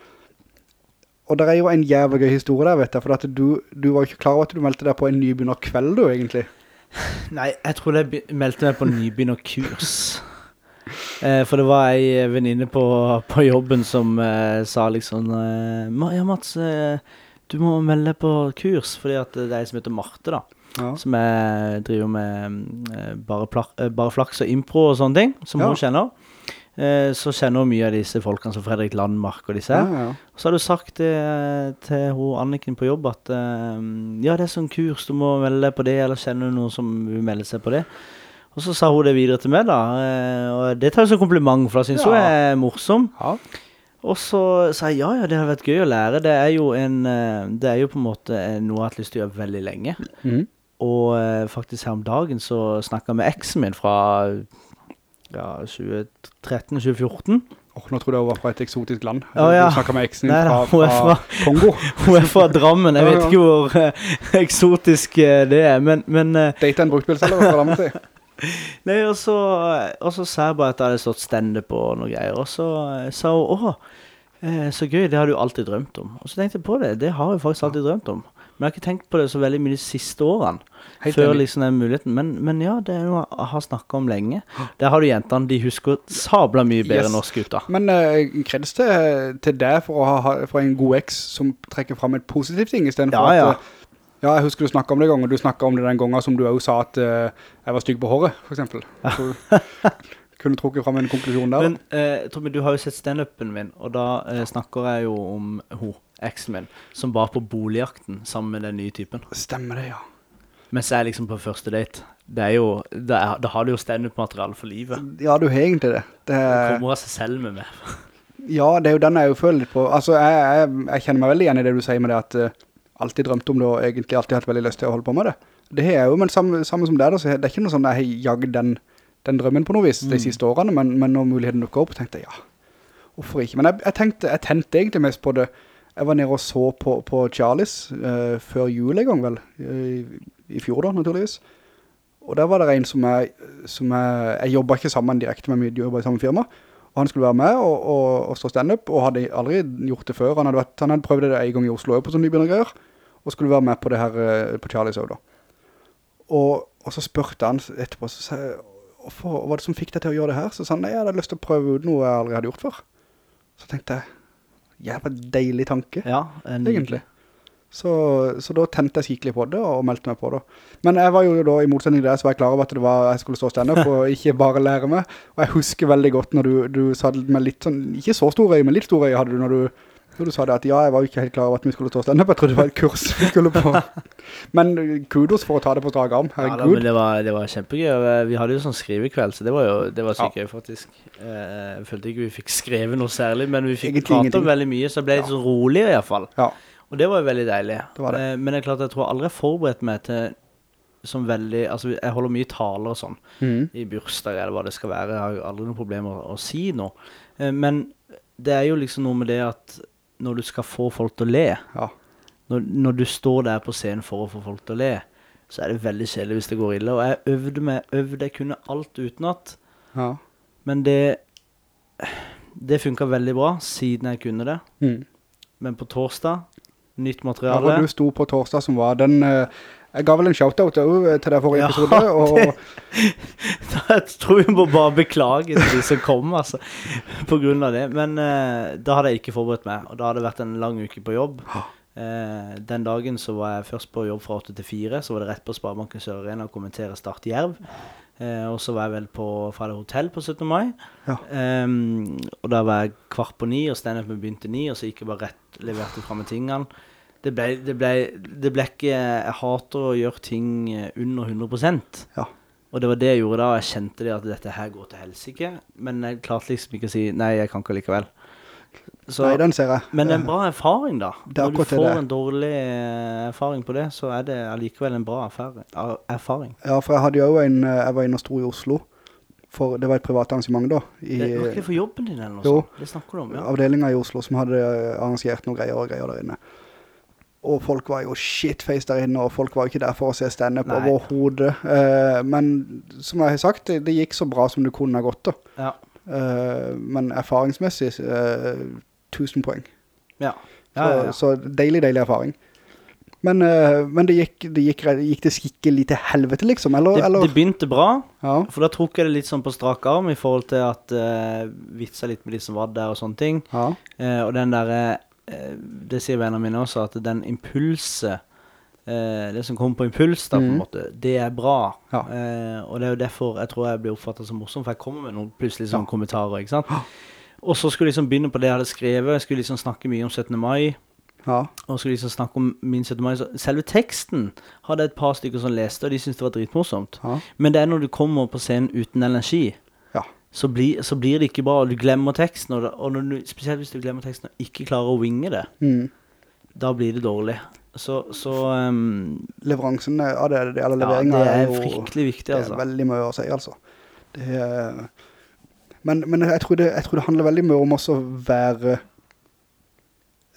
Og det er jo en jævlig gøy historie der, vet jeg, for du, du var jo ikke klar over at du meldte deg på en nybegynner kveld du, egentlig. Nei, jeg tror jeg meldte meg på nybegynnerkurs. Eh, for det var ei venninne på, på jobben som eh, sa liksom eh, Ja, Mats, eh, du må melde deg på kurs, fordi at det er ei som heter Marte, da. Ja. Som driver med eh, bare, eh, bare flaks og impro og sånne ting, som Ja. hun kjenner. Eh, så kjenner hun mye av disse folkene som Fredrik Landmark og disse. Ja, her. ja. Så har du sagt det eh, til hun Anniken på jobb at eh, ja, det er sånn kurs, du må melde deg på det, eller kjenner du noen som vil melde seg på det? Og så sa hun det videre til meg, da. og det tar jeg som kompliment, for jeg syns Ja. hun er morsom. Ja. Og så sa jeg ja, ja, det har vært gøy å lære. Det er jo en Det er jo på en måte noe jeg har hatt lyst til å gjøre veldig lenge. Mm. Og faktisk her om dagen så snakka jeg med eksen min fra ja, 2013-2014. Åh, nå trodde jeg hun var fra et eksotisk land. Å, ja. Du snakket med eksen Nei fra, er fra Kongo. Hun er fra Drammen. Jeg vet ikke hvor uh, eksotisk uh, det er, men, men uh, Date en bruktbilselger fra Drammen til. Nei, og så, og så sa jeg bare at jeg hadde stått stende på noen noe greier, og så eh, sa hun åh, eh, så gøy, det har du alltid drømt om. Og så tenkte jeg på det, det har jeg faktisk alltid drømt om. Men jeg har ikke tenkt på det så veldig mye de siste årene, Helt før enig. liksom den muligheten. Men, men ja, det er noe jeg har snakket om lenge. Der har du jentene, de husker sabla mye bedre Yes. enn gutta. Men uh, kreds til, til deg for å ha, for en god eks som trekker fram et positivt ting, istedenfor Ja, ja. at, eh, ja, jeg husker du snakket om det en gang, og du snakket om det den gangen som du også sa at uh, jeg var stygg på håret, for eksempel. Så kunne trukket fram en konklusjon der. Men uh, Tommy, du har jo sett stand-upen min, og da uh, snakker jeg jo om hun, min, som var på boligjakten sammen med den nye typen. Stemmer det, ja. Mens jeg er liksom på første date. Det er jo, da, er, da har du jo stand-up-materiale for livet. Ja, du har egentlig det. det Kommer av seg selv med meg. ja, det er jo den jeg jo føler litt på. Altså, jeg, jeg, jeg kjenner meg veldig igjen i det du sier med det at uh, alltid drømte om det, og egentlig alltid hatt veldig lyst til å holde på med det. Det har jeg jo, men samme, samme som deg da, så det er ikke noe sånn jeg har jagd den, den drømmen på noe vis de siste årene, men, men når muligheten dukker opp, tenkte jeg, ja, hvorfor ikke? Men jeg, jeg tenkte, jeg tente egentlig mest på det, jeg var nede og så på, på Charlies eh, før jul en gang vel, i, i fjor da, naturligvis. Og der var det en som jeg, som jeg, jeg jobbet ikke sammen direkte med jeg jobbet i samme firma, og han skulle være med og, og, og stå stand-up, og hadde aldri gjort det før. Han hadde, vært, han hadde prøvd det en gang i Oslo på sånn nybegynnergreier, og skulle være med på det her eh, på Charlies også da. Og, og så spørte han etterpå, så sa jeg, hva var det som fikk deg til å gjøre det her? Så sa han, nei, jeg hadde lyst til å prøve ut noe jeg aldri hadde gjort før. Så tenkte jeg, jævla deilig tanke, Ja, en, egentlig. Så, så da tente jeg skikkelig på det og meldte meg på det. Men jeg var jo da, i motsetning til deg, så var jeg klar over at det var, jeg skulle stå stand for og ikke bare lære meg. Og jeg husker veldig godt når du, du sa det med litt sånn, ikke så store øye, men litt store øye hadde du når du, når du sa det at ja, jeg var jo ikke helt klar over at vi skulle stå stand Jeg trodde det var et kurs vi skulle på. Men kudos for å ta det på strak arm, Ja, da, men det var, det var kjempegøy. eh, Vi hadde jo sånn skrivekveld, så det var jo det var sykt gøy, faktisk. Eh, Jeg følte ikke vi fikk skrevet noe særlig, men vi fikk prate om veldig mye, så det ble litt sånn roligere i hvert fall. Ja, Og det var jo veldig deilig. Det var det. Eh, Men det er klart, jeg tror aldri jeg forberedt meg til som veldig Altså, jeg holder mye taler og sånn mm. i bursdag eller hva det skal være. Jeg har jo aldri noe problem med å, å si noe. Eh, Men det er jo liksom noe med det at når du skal få folk til å le, ja, når, når du står der på scenen for å få folk til å le, så er det veldig kjedelig hvis det går ille. Og jeg øvde meg, øvde, jeg kunne alt utenat, ja. men det Det funka veldig bra siden jeg kunne det. Mm. Men på torsdag, nytt Ja, for du sto på torsdag som var den, eh, jeg ga vel en shoutout til deg forrige Ja, episode, og Jeg tror vi må bare beklage til de som kom, altså. På grunn av det. Men uh, da hadde jeg ikke forberedt meg, og da hadde det vært en lang uke på jobb. Uh, den dagen så var jeg først på jobb fra 8 til 4, så var det rett på Sparebanken Sør Arena og kommentere Start Jerv. Uh, og så var jeg vel på Fredag Hotell på 17. mai. Ja. Um, og da var jeg kvart på ni, og standupen begynte ni, og så gikk jeg bare rett, leverte fram tingene. Det ble, det, ble, det ble ikke Jeg hater å gjøre ting eh, under 100 Ja. Og det var det jeg gjorde da, jeg kjente det at dette her går til helsike. Men jeg klarte liksom ikke å si nei, jeg kan ikke likevel. Så, nei, den ser jeg. men det er en bra erfaring, da. Når du får en dårlig eh, erfaring på det, så er det allikevel en bra erfaring. er- Ja, for jeg hadde jo en, eh, jeg var inne og sto i Oslo, for det var et privat arrangement da, i Det var ikke for jobben din eller noe sånt? Det snakker du om, ja. avdelingen i Oslo som hadde arrangert noen greier og greier der inne. Og folk var jo shitface der inne, og folk var jo ikke der for å se stand-up vår overhodet. Uh, men som jeg har sagt, det, det gikk så bra som du kunne ha gått da. Ja. Uh, men erfaringsmessig, uh, tusen poeng. Ja. Så, Ja, ja. så deilig, deilig erfaring. Men, eh, men det, gikk, det gikk, gikk det skikkelig til helvete liksom, eller? Det, eller? det begynte bra, ja, for da tok jeg det litt sånn på strak arm i forhold til at uh, vitsa litt med de som var der og sånne ting. ja, Eh, og den der, eh, det sier vennene mine også, at den impulset, eh, det som kommer på impuls da på en mm. måte, det er bra. Ja. Eh, og det er jo derfor jeg tror jeg blir oppfattet som morsom, for jeg kommer med noen plutselig sånne Ja. kommentarer, ikke sant? Og så skulle jeg liksom begynne på det jeg hadde skrevet, jeg skulle liksom snakke mye om 17. mai, ja, og skulle liksom snakke om min 17. mai. Så selve teksten hadde et par stykker som leste, og de syntes det var dritmorsomt. Men det er når du kommer på scenen uten energi. Så, blir- så blir det ikke bra, du glemmer teksten, og, og du, spesielt hvis du glemmer teksten og ikke klarer å winge det, Mm. da blir det dårlig. Så, så um, Leveransen av det, det, eller ja, leveringen det er jo... fryktelig viktig, Det er altså. veldig mye å si, altså. Det er, men men jeg, tror det, jeg tror det handler veldig mye om også å være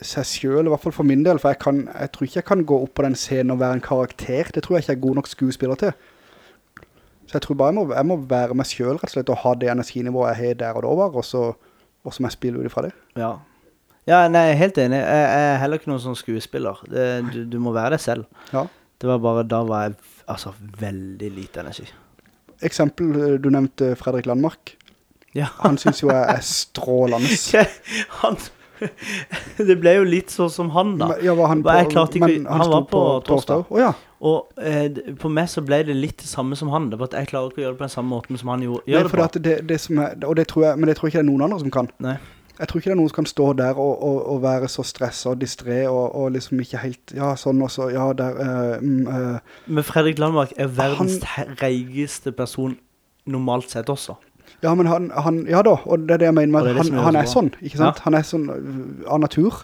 seg selv, i hvert fall for min del, for jeg, kan, jeg tror ikke jeg kan gå opp på den scenen og være en karakter. Det tror jeg ikke jeg er god nok skuespiller til. Så jeg tror bare jeg må, jeg må være meg selv, rett og slett, og ha det energinivået jeg har der og da var, og så, og så må jeg spille ut ifra det. Ja. ja, nei, jeg er helt enig. Jeg, jeg er heller ikke noen sånn skuespiller. Det, du, du må være deg selv. Ja. Det var bare, da var jeg altså veldig lite energi. Eksempel, du nevnte Fredrik Landmark. Ja. Han synes jo jeg er strålende. han, det ble jo litt sånn som han da. Men- Ja, var han på, ikke- men han han var på torsdag. Oh, ja. Og eh, på meg så ble det litt det samme som han. Det var at jeg klarer ikke å gjøre det på den samme måten som han gjorde, Nei, gjør det på. det, det som er, og det tror jeg, men det tror jeg ikke det er noen andre som kan. Nei. Jeg tror ikke det er noen som kan stå der og, og, og være så stressa og distré og, og liksom ikke helt, ja, sånn og så, ja, der, uh, eh, Men Fredrik Landmark er verdens he- reigeste person normalt sett også. Ja, men han, han, ja da, og det er det jeg mener med, det er det han, han er sånn, ikke sant? Han er sånn øh, av natur,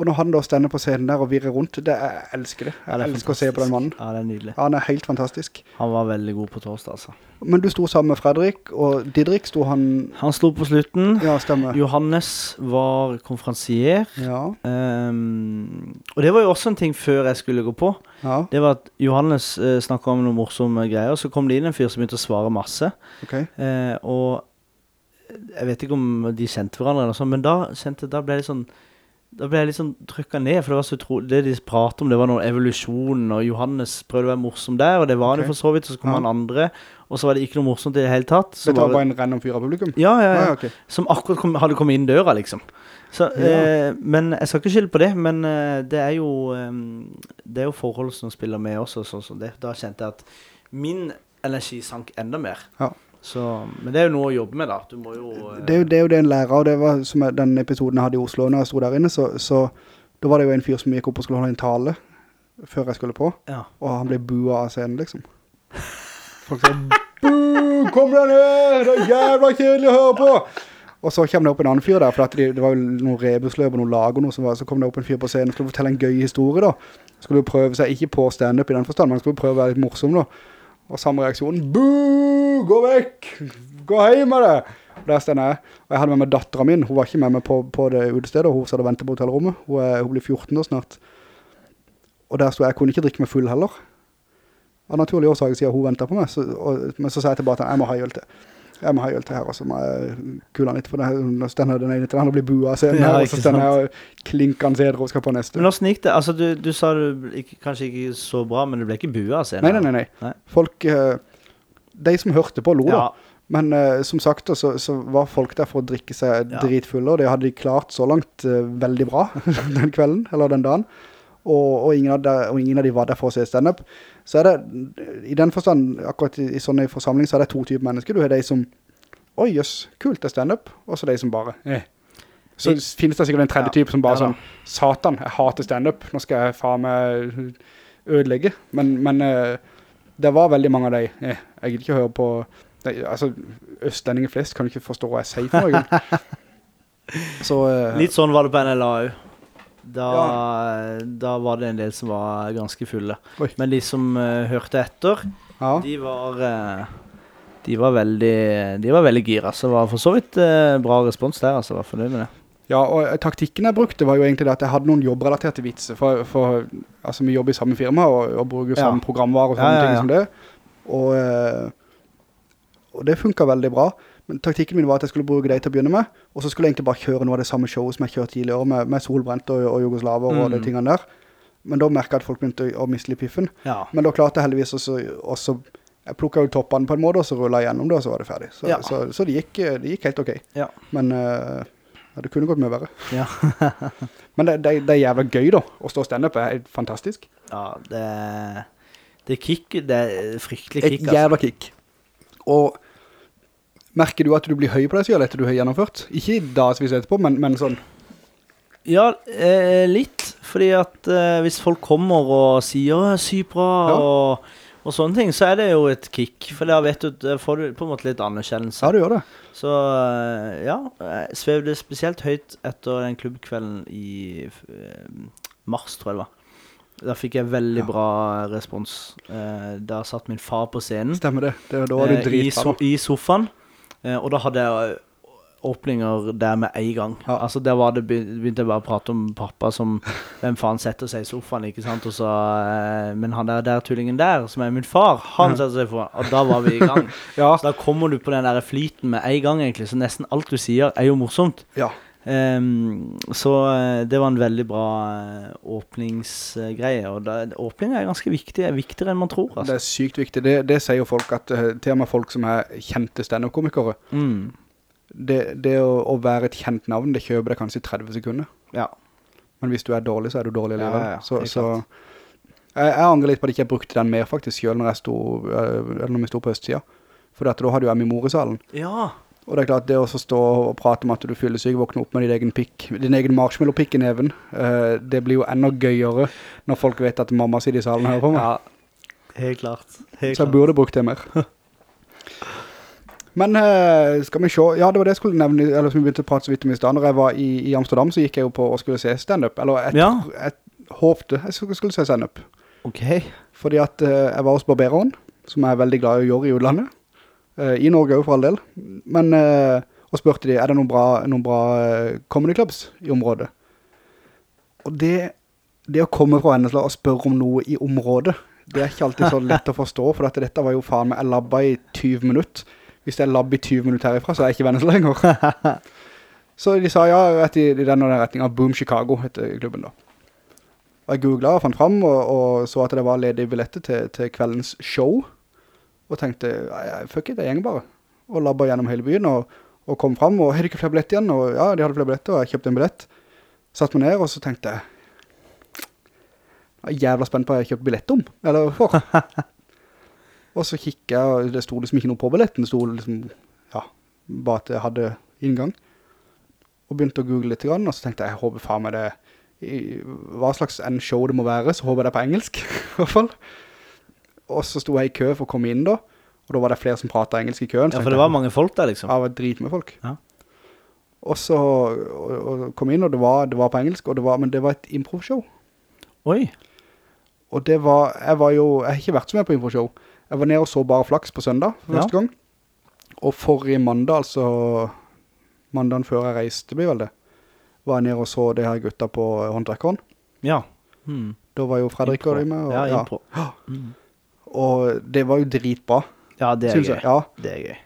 og når han da stender på scenen der og virrer rundt, det, jeg elsker det. Jeg det er elsker å se på den mannen. Ja, det er nydelig. Ja, han er helt fantastisk. Han var veldig god på torsdag, altså. Men du sto sammen med Fredrik, og Didrik sto han, Han sto på slutten. ja, stemmer. Johannes var konferansier. Ja, Um, og det var jo også en ting før jeg skulle gå på. ja, Det var at Johannes uh, snakket om noen morsomme greier, så kom det inn en fyr som begynte å svare masse. ok. Uh, og jeg vet ikke om de kjente hverandre eller noe sånt, men da, kjente, da ble det sånn da ble jeg litt sånn trykket ned, for det var så utrolig Det de pratet om, det var noe evolusjon, og Johannes prøvde å være morsom der, og det var han jo for så vidt, og så kom han andre, og så var det ikke noe morsomt i det hele tatt. Så Så det var bare en random fyr av publikum? ja, ja, Ja, Ah, okay. ok. Som akkurat kom, hadde kommet inn døra, liksom. Så, Ja. eh, men jeg skal ikke skylde på det, men eh, det er jo eh, Det er jo forhold som spiller med også, sånn som det. Da kjente jeg at min energi sank enda mer. Ja. Så, men det er jo noe å jobbe med, da. Jo eh, Det er, jo, det er jo det en lærer, og det var som jeg, den episoden jeg hadde i Oslo når jeg stod der inne, så, så da var det jo en fyr som gikk opp og skulle holde en tale før jeg skulle på, Ja. og han ble bua av scenen, liksom. Folk sa, bu, kom deg ned, det er jævla kjedelig å høre på! Og så kom det opp en annen fyr der, for at de, det var jo noen rebusløp og noen lag og noe som var, så kom det opp en fyr på scenen og skulle fortelle en gøy historie da. Skulle jo prøve seg, ikke på stand-up i den forstand, men skulle prøve å være litt morsom da. Og samme reaksjon, bu, gå vekk, gå hjem med det! Og der stod jeg, og jeg hadde med meg datteren min, hun var ikke med meg på, på det utestedet, hun satt og ventet på hotellrommet, hun, er, hun blir 14 år snart. Og der stod jeg, jeg kunne ikke drikke meg full heller. Av naturlige årsaker siden hun ventet på meg, så, og, men så sa jeg til bare at jeg må ha øl til. Jeg må ha øl det her, og så må jeg kule litt, for det, nå stender den ene til den, og blir bua av Ja, og så stender jeg og klinker han og skal på neste. Men hvordan gikk det? Altså, du, du sa du ikke, kanskje ikke så bra, men du ble ikke bua senere? Nei, nei, nei, nei. Nei. Folk, eh, de som hørte på lo da, Ja, Men uh, som sagt, så, så var folk der for å drikke seg Ja. dritfulle, og det hadde de klart så langt uh, veldig bra den kvelden, eller den dagen. Og, og, ingen av de, og ingen av de var der for å se stand-up. Så er det, i den forstand, akkurat i, i sånne forsamlinger, så er det to typer mennesker. Du har de som, oi jøss, kult det er stand-up, og så de som bare, eh. Så I- finnes det sikkert en tredje Ja, type som bare ja sånn, satan, jeg hater stand-up, nå skal jeg faen meg ødelegge. Men, men eh, det var veldig mange av de, eh, jeg gidder ikke høre på, Nei, altså, østlendinger flest kan ikke forstå hva jeg sier for noe. Så, eh, Litt sånn var det på NLA jo. Da, da var det en del som var ganske fulle. Oi. Men de som uh, hørte etter, ja. de var uh, De var veldig De var veldig gira. Så det var for så vidt eh, bra respons der, altså. Var fornøyd med det. ja, og taktikken jeg brukte var jo egentlig det at jeg hadde noen jobbrelaterte vitser, for, for altså, vi jobber i samme firma og, og bruker Ja. samme programvare og sånne Ja, ja, ting som det. Og, og det funket veldig bra. Men taktikken min var at jeg skulle bruke det til å begynne med, og så skulle jeg egentlig bare kjøre noe av det samme showet som jeg kjørte tidligere med, med solbrent og, og jugoslaver og Mm. de tingene der. Men da merket jeg at folk begynte å, å miste litt piffen. Ja. Men da klarte jeg heldigvis også, også jeg plukket jo toppene på en måte, og så rullet jeg gjennom det, og så var det ferdig. Så, Ja. så, så det, gikk, det gikk helt ok. Ja. Men eh, ja, det kunne gått mye verre. Ja. Men det, det, det er jævla gøy da, å stå stand-up er fantastisk. ja det Det kick Det er fryktelig Et kick, altså. jævla kick. Og merker du at du blir høy på deg selv etter du har gjennomført? Ikke i dagsvis etterpå, men, men sånn. Ja, eh, litt. Fordi at eh, hvis folk kommer og sier «Å, bra Ja. og, og sånne ting, så er det jo et kick. For da vet du, får du på en måte litt anerkjennelse. Ja, du gjør det. Så eh, ja, jeg svevde spesielt høyt etter den klubbkvelden i eh, mars, tror jeg det var. Da fikk jeg veldig Ja. bra respons. Eh, da satt min far på scenen Stemmer det. det da var du eh, i, so i sofaen. Eh, og da hadde jeg eh, åpninger der med en gang. Ja. Altså der var det begynte jeg bare å prate om pappa som Hvem faen setter seg i sofaen, ikke sant? Og så, eh, men han der, der tullingen der, som er min far, han setter seg i sofaen. Og da var vi i gang. Ja, Så da kommer du på den der flyten med en gang, egentlig. Så nesten alt du sier, er jo morsomt. ja. Ehm, så eh, det var en veldig bra eh, åpningsgreie. Og da, åpning er ganske viktig. er viktigere enn man tror. Det Altså. er sykt viktig. Det, det sier jo folk at, eh, til og med folk som er kjente stand-up-komikere, Mm. det, det å, å være et kjent navn, det kjøper deg kanskje i 30 sekunder. Ja. Men hvis du er dårlig, så er du dårlig Ja, ja, ja, så, så jeg, jeg angrer litt på at jeg ikke brukte den mer faktisk selv når jeg sto, eller når vi sto på østsida. For da hadde jo jeg min mor i salen. ja. Og det er klart, det å så stå og prate om at du fyller syk, våkne opp med din egen pikk, din egen marshmallow-pikk i neven, eh, det blir jo enda gøyere når folk vet at mamma sitter i salen her på meg. Ja, helt klart. Helt Så jeg burde brukt det mer. Men eh, skal vi se, ja det var det jeg skulle nevne, eller som vi begynte å prate så vidt om i stedet. Når jeg var i, i Amsterdam så gikk jeg jo på og skulle se stand-up, eller jeg, Ja. jeg håpte jeg skulle, skulle se stand-up. Ok. Fordi at eh, jeg var hos barbereren, som jeg er veldig glad i å gjøre i utlandet. Eh, I Norge jo for all del. Men, eh, og spurte de, er det noen bra, noen bra eh, comedy clubs i området? Og det, det å komme fra Vennesla og spørre om noe i området, det er ikke alltid så lett å forstå, for dette, dette var jo faen meg, jeg labba i 20 minutter. Hvis det er labb i 20 minutter herifra, så er jeg ikke Vennesla lenger. Så de sa ja, vet i den og den retningen, Boom Chicago heter klubben da. Og jeg googlet og fant frem, og, og så at det var ledige billetter til, til kveldens show. Og tenkte, fuck it, jeg gjenger bare. Og labba gjennom hele byen og, og kom frem, og hadde ikke flere billett igjen, og ja, de hadde flere billetter, og jeg kjøpte en billett. Satt meg ned, og så tenkte jeg, jeg er jævla spent på hva jeg kjøpte billett om, eller for. og så kikket jeg, og det stod liksom ikke noe på billetten, det stod liksom, ja, bare at jeg hadde inngang. Og begynte å google litt og så tenkte jeg, jeg håper faen meg det, i hva slags en show det må være, så håper jeg det er på engelsk, i hvert fall. Og så sto jeg i kø for å komme inn da, og da var det flere som pratet engelsk i køen. Ja, for det var mange folk der, liksom. Ja, det var drit med folk. Ja. Og så og, og kom inn, og det var, det var på engelsk, det var, men det var et improv-show. Oi. Og det var, jeg var jo, jeg har ikke vært så med på improv-show. Jeg var nede og så bare flaks på søndag, for Ja. første gang. Og forrige mandag, altså mandagen før jeg reiste, blir vel det, var jeg nede og så det her gutta på håndtrekkeren. Ja. Hmm. Da var jo Fredrik og de med. Og, Ja, ja, impro. og det var jo dritbra, Ja, det er gøy. Ja, Det er gøy.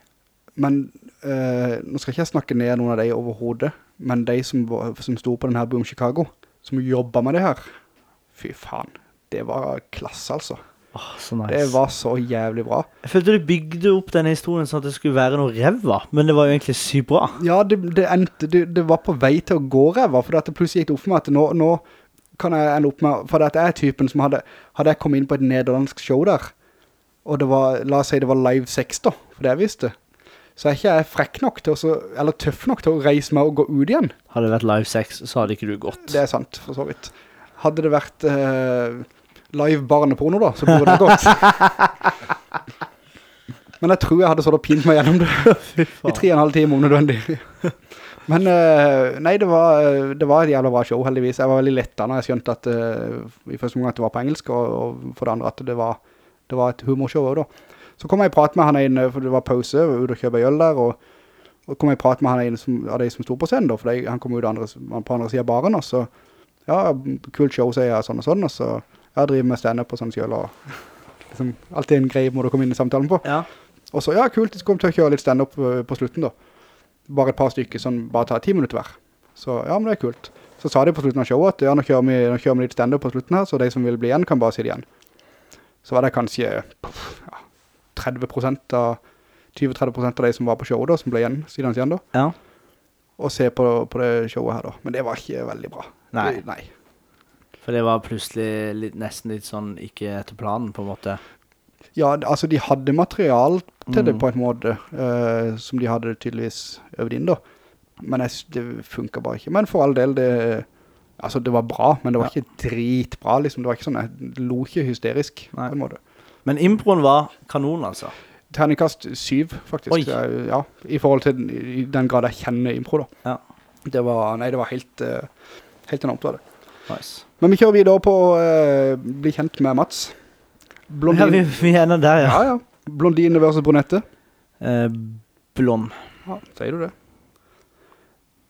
men uh, nå skal ikke jeg snakke ned noen av de overhodet, men de som, var- som stod på den her Boom Chicago, som jobbet med det her, fy faen, det var klasse altså. Åh, så nice. Det var så jævlig bra. Jeg følte du bygde opp denne historien sånn at det skulle være noe revva, men det var jo egentlig sykt bra. Ja, det, det endte, det, det var på vei til å gå revva, for det plutselig gikk det opp for meg at nå, nå kan jeg ende opp med, for jeg er typen som hadde, hadde jeg kommet inn på et nederlandsk show der, og det var, la oss si det var live sex da, for det jeg visste, så er ikke jeg frekk nok til å, eller tøff nok til å reise meg og gå ut igjen. Hadde det vært live sex, så hadde ikke du gått. Det er sant, for så vidt. Hadde det vært eh, live barneporno da, så burde det gått. Men jeg tror jeg hadde sånn pint meg gjennom det i tre og en halv time om nødvendig. Men eh, nei, det var, eh, det var et jævla bra show heldigvis. Jeg var veldig lettet når jeg skjønte at eh, i første omgang at det var på engelsk, og, og for det andre at det var, det var et humorshow også da. Så kom jeg i prat med han inn, for det var pause, jeg var ute og kjøpe øl der, og, og kom jeg i prat med han inn som, av de som stod på scenen da, for de, han kom ut andre, på andre siden av baren, og så, ja, kult show, sier jeg, sånn og sånn, og så, jeg driver med stand-up og sånn selv, og liksom, alltid en greie må du komme inn i samtalen på. Ja. Og så, ja, kult, kom til å kjøre litt stand-up på slutten da. Bare et par stykker, som bare tar ti minutter hver. Så, ja, men det er kult. Så sa de på slutten av showet at, ja, nå kjører vi, nå kjører vi litt stand-up på slutten her, så de som vil bli igjen kan bare si det igjen. Så var det kanskje, ja, 30 prosent av, 20-30 prosent av de som var på showet da, som ble igjen, siden siden da, Ja. og se på, på det showet her da. Men det var ikke veldig bra. Nei. Det- Nei. For det var plutselig litt, nesten litt sånn ikke etter planen, på en måte. Ja, altså de hadde material til det Mm. på en måte, uh, som de hadde tydeligvis øvd inn da. Men jeg, det funket bare ikke. Men for all del, det, altså det var bra, men det var Ja. ikke dritbra, liksom. Det var ikke sånn, jeg lo ikke hysterisk Nei. på en måte. Men improen var kanon, altså. Terningkast syv, faktisk. Er- Ja, i forhold til den- i den grad jeg kjenner impro da. Ja. Det var, nei, det var helt, uh, helt enormt var det. Nice. Men vi kjører videre på eh, bli kjent med Mats. Ja, vi, vi er enda der, ja. ja, ja. Blondine versus brunette. Eh, blond. Ja, sier du det?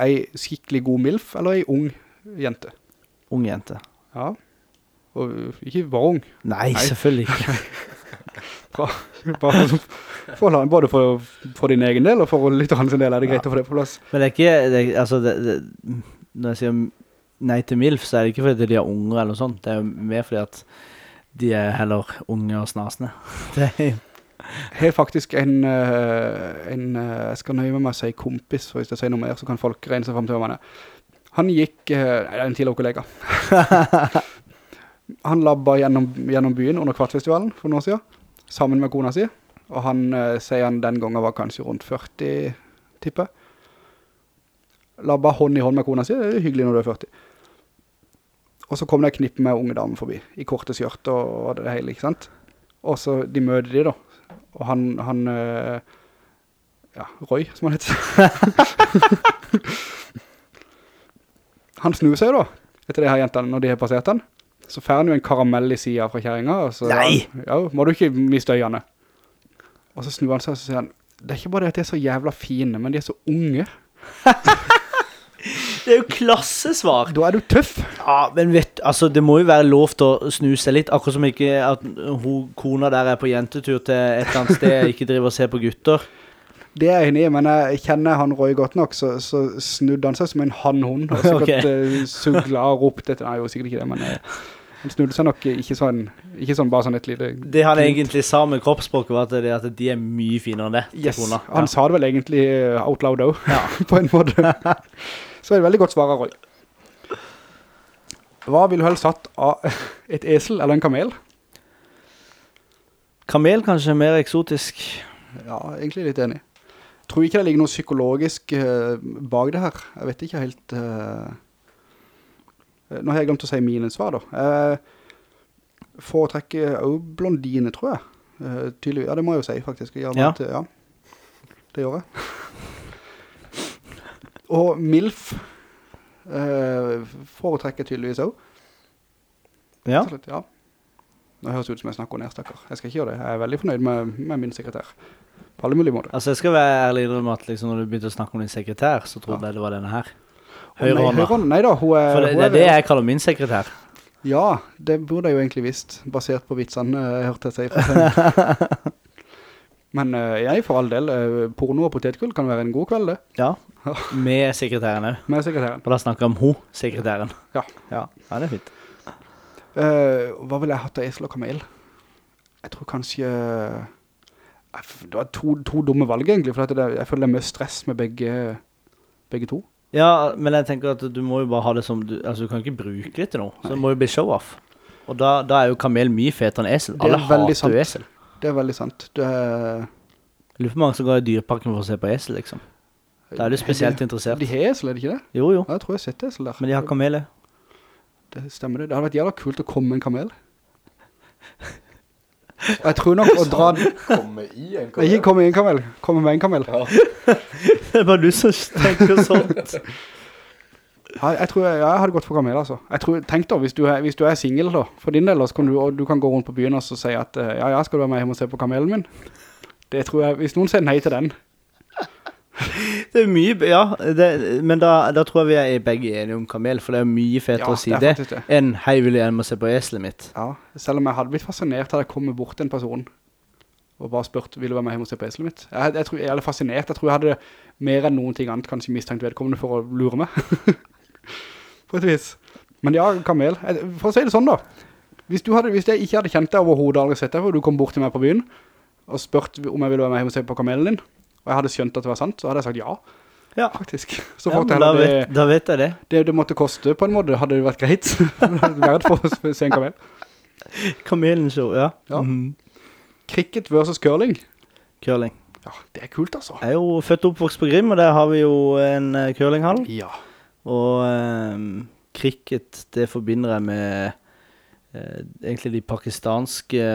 Ei skikkelig god milf, eller ei ung jente? Ung jente. Ja. Og ikke bare ung. Nei, Nei. selvfølgelig ikke. Bra. Bare for, for, både for, for din egen del, og for lytteren sin del er det greit Ja. å få det på plass. Men det er ikke, det, er- altså, det, det, når jeg sier nei til MILF, så er det ikke fordi de er unger eller noe sånt. Det er jo mer fordi at de er heller unge og snasende. Det er Jeg har faktisk en, eh, en eh, jeg skal nøye med meg å si kompis, for hvis jeg sier noe mer, så kan folk regne seg frem til hvem han gikk, eh, nei, en tidligere kollega. han labba gjennom, gjennom byen under kvartfestivalen for noen år siden, sammen med kona si. Og han sier han den gangen var kanskje rundt 40, tipper. Labba hånd i hånd med kona si, det er hyggelig når du er 40. Og så kom det et knipp med unge damer forbi, i korte skjørt og, det hele, ikke sant? Og så de møter de da, og han, han eh, ja, Roy, som han heter. han snur seg da, etter det her jentene, når de har passert han. Så fer han jo en karamell i siden fra kjæringa. Nei! Ja, må du ikke miste øynene. Og så snur han seg og så sier han, det er ikke bare det at de er så jævla fine, men de er så unge. Det er jo klassesvar. Da er du tøff. Ja, men vet altså det må jo være lov til å snu seg litt, akkurat som ikke at hun, kona der er på jentetur til et eller annet sted, ikke driver og ser på gutter. Det er jeg enig i, men jeg kjenner han Roy godt nok, så, så snudde han seg som en hannhund, og sikkert Ok. okay. sugla og ropte etter, nei, jo sikkert ikke det, men eh, Han snudde seg nok ikke sånn, ikke sånn bare sånn et lite... Det han egentlig sa med kroppsspråket var at, det, at de er mye finere enn det. Yes, kona. han Ja. sa det vel egentlig eh, out loud også, på en måte. Så er det veldig godt svar av Roy. Hva vil du helst satt av et esel eller en kamel? Kamel kanskje er mer eksotisk. Ja, egentlig litt enig. Tror ikke det ligger noe psykologisk uh, bak det her. Jeg vet ikke helt... Uh... nå har jeg glemt å si mine svar da. Jeg foretrekker også blondine, tror jeg. Uh, ja, det må jeg jo si faktisk. Jeg Ja. at, ja. Det gjør jeg. Og MILF eh, foretrekker tydeligvis også. Ja. Litt, ja. Nå høres det ut som jeg snakker ned, stakker. Jeg skal ikke gjøre det. Jeg er veldig fornøyd med, med min sekretær. På alle mulige måter. Altså, jeg skal være ærlig innrømme at liksom, når du begynte å snakke om din sekretær, så trodde jeg det var denne her. Nei, Høyrehånda. høyrehånda. Nei da, hun er... For det, hun det er er det jeg kaller min sekretær. Ja, det burde jeg jo egentlig visst, basert på vitsene jeg hørte seg fra. Men eh, jeg, for all del, eh, porno og potetgull kan være en god kveld, det. Ja. Med sekretæren også. Med sekretæren. Og da snakker jeg om hun, sekretæren. Ja. Ja, ja det er fint. Uh, hva vil jeg hatt av esel og kamel? Jeg tror kanskje... Det var to, to dumme valg egentlig, for det, jeg føler det er mye stress med begge, begge to. Ja, men jeg tenker at du må jo bare ha det som du, altså du kan ikke bruke det til noe, så det må jo bli show-off. Og da, da er jo kamel mye fetere enn esel. Alle hater jo esel. Det er veldig sant. Det er... Jeg lurer på hvor mange som går i dyreparken for å se på esel, liksom. Da er du spesielt interessert. De har esel, er det ikke det? Jo, jo. Ja, jeg tror jeg har sett esel der. Men de har kamel. Det stemmer det. Det hadde vært jævla kult å komme med en kamel. Og jeg tror nok å dra... Komme i en Ikke komme i en kamel, komme med en kamel. Det er bare du som tenker sånt. Ja, jeg tror jeg, jeg hadde gått for kamel, altså. Tror, tenk da, hvis du er, hvis du er single da, for din del, så kan du, du kan gå rundt på byen og si at, eh, ja, ja, skal du være med hjem og se på kamelen min? Det tror jeg, hvis noen sier nei til den, Det er mye, ja, det, men da, da tror jeg vi er begge enige om kamel, for det er mye fetere Ja, å si det det, enn hei, vil jeg og se på eselet mitt. ja, selv om jeg hadde blitt fascinert hadde jeg kommet bort til en person og bare spurt, vil du være med hjem og se på eselet mitt? Jeg, jeg, tror, jeg er fascinert, jeg tror jeg hadde mer enn noen ting annet kanskje mistenkt vedkommende for å lure meg. på et vis. Men ja, kamel. For å si det sånn da, hvis, du hadde, hvis jeg ikke hadde kjent deg overhodet aldri sett deg, for du kom bort til meg på byen, og spørte om jeg ville være med hjem og se på kamelen din, og jeg hadde skjønt at det var sant, så hadde jeg sagt ja, Ja, faktisk. Så ja da, vet, da vet jeg det. det, det måtte koste på en måte, hadde det vært greit. Vært for å se en kamel. Kamelenshow, ja. Ja. Mhm. Cricket versus curling. Curling. Ja, det er kult altså. Jeg er jo født og oppvokst på Grim, og der har vi jo en eh, curlinghall. Ja. Og eh, cricket, det forbinder jeg med eh, egentlig de pakistanske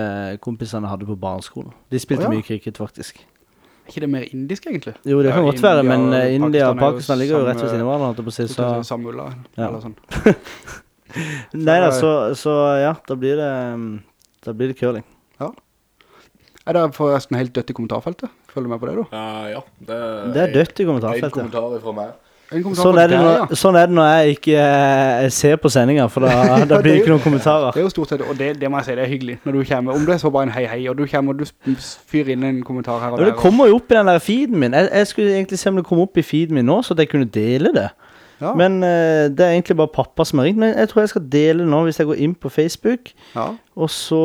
kompisene jeg hadde på barneskolen. De spilte oh, ja. mye cricket, faktisk. Er ikke det mer indisk egentlig? Jo, det Ja, kan godt være, India men og eh, India og Pakistan er Pakistan ligger jo rett ved siden av hverandre. holdt jeg på å si, Så, Samulla, Ja. eller sånn. nei da, så, så ja, da blir det, ehm, da blir det curling. Er det forresten helt dødt i kommentarfeltet? Følger du med på det, du? Uh, ja. Det, Det er dødt i kommentarfeltet. En kommentarfeltet. kommentar fra meg. Sånn er, det når, sånn er det når jeg ikke eh, ser på sendinger, for da, da blir det ikke noen kommentarer. Det er jo stort sett, og det, det må jeg si, det er hyggelig når du kommer, om det er så bare en hei hei, og du kommer og du fyrer inn en kommentar her og Ja, der. det kommer jo opp i den der feeden min. Jeg, jeg skulle egentlig se om det kom opp i feeden min nå, så at jeg kunne dele det. ja, Men eh, det er egentlig bare pappa som har ringt. Men jeg tror jeg skal dele det nå hvis jeg går inn på Facebook. ja. Og så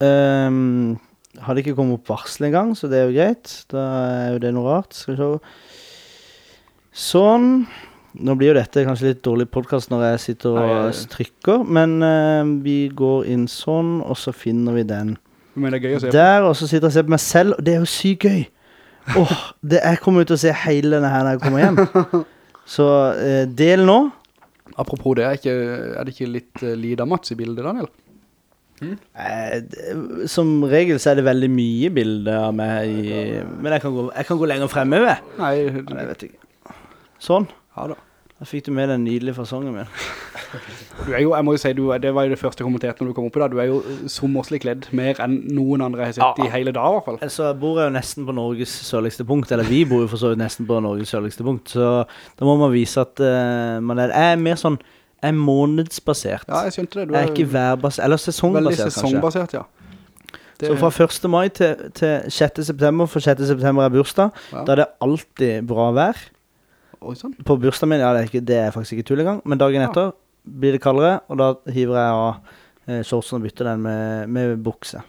um, har det ikke kommet opp varsel engang, så det er jo greit. Da er jo det noe rart. Skal vi se. Sånn. Nå blir jo dette kanskje litt dårlig podcast når jeg sitter og Nei, s- trykker, men eh, vi går inn sånn, og så finner vi den Men det er gøy å se på. der, og så sitter jeg og ser på meg selv, og det er jo sykt gøy. Åh, det, jeg kommer ut og å se hele denne her når jeg kommer hjem. Så eh, del nå. Apropos det, er, ikke, er det ikke litt uh, Lida Mats i bildet, Daniel? Eh, det- som regel så er det veldig mye bilder av meg i Men jeg kan gå, jeg kan gå lenger fremover. Nei, jeg vet ikke. Sånn. ja da. Da fikk du med den nydelige fasongen min. Du er jo, jeg må jo si, du, det var jo det første jeg kommenterte når du kom opp i dag, du er jo sommerslig kledd, mer enn noen andre jeg har sett Ja. i hele dag i hvert fall. Så bor jeg jo nesten på Norges sørligste punkt, eller vi bor jo for så vidt nesten på Norges sørligste punkt, så da må man vise at uh, man er er mer sånn er månedsbasert. Ja, jeg skjønte det. Du er, er ikke værbasert, eller veldig sesongbasert, kanskje. sesongbasert, ja. Det- Så fra 1. mai til, til 6. september, for 6. september er bursdag, Ja. da er det alltid bra vær. Oi, sånn. På bursdagen min, ja, det er, ikke, det er faktisk ikke tull engang, men dagen Ja. etter blir det kaldere, og da hiver jeg av eh, shortsen og bytter den med, med bukse.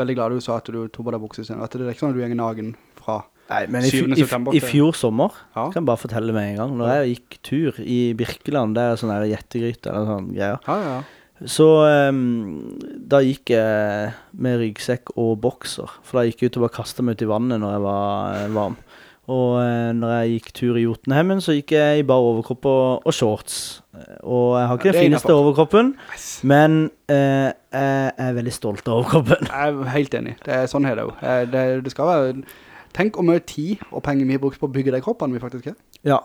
Veldig glad du sa at du tog på deg bukse sen. At det er ikke sånn at du gjenger nagen fra... Nei, men i, 7. i, i fjor sommer, Ja. kan jeg bare fortelle med en gang, når jeg gikk tur i Birkeland, det er sånn der gjettegryte eller sånn greier, Ja, ja, ja. så um, da gikk jeg med ryggsekk og bokser, for da gikk jeg ut og bare kastet meg ut i vannet når jeg var eh, varm. Og eh, når jeg gikk tur i Jotunheimen, så gikk jeg i bar overkropp og, og shorts. Og jeg har ikke Ja, den det er fineste innenfor. overkroppen, Yes. men eh, jeg er veldig stolt av overkroppen. Jeg er helt enig. Det er sånn her det jo. Eh, Det, det skal være... Tenk om mye tid og penger vi har brukt på å bygge de kroppene vi faktisk er. Ja,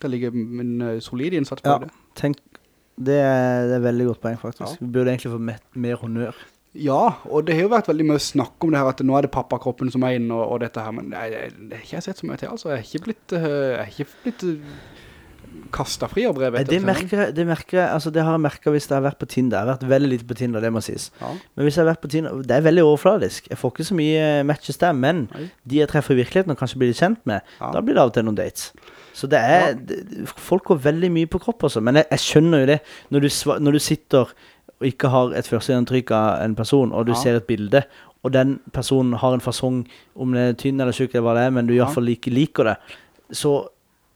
Det ligger en eh, solid innsats på Ja. det. tenk, det er, det er veldig godt poeng faktisk. Vi burde egentlig få mer, mer honør. Ja, og det har jo vært veldig mye snakk om det her, at nå er det pappakroppen som er inne og, og dette her, men det, det, det har ikke jeg sett så mye til, altså. Jeg har ikke blitt, eh, har ikke blitt uh, kastet fri av brevet. Det merker jeg, det merker jeg, altså det har jeg merket hvis jeg har vært på Tinder. Jeg har vært veldig lite på Tinder, det må sies. Ja. Men hvis jeg har vært på Tinder, det er veldig overfladisk. Jeg får ikke så mye eh, matches der, men Nei. de jeg treffer i virkeligheten og kanskje blir litt kjent med, Ja. da blir det av og til noen dates. Så det er, det, folk går veldig mye på kropp også, men jeg, jeg skjønner jo det. Når du, når du sitter og ikke har et førsteinntrykk av en person, og du Ja. ser et bilde, og den personen har en fasong, om den er tynn eller tjukk eller hva det er, men du Ja. hvert fall ikke liker det, så,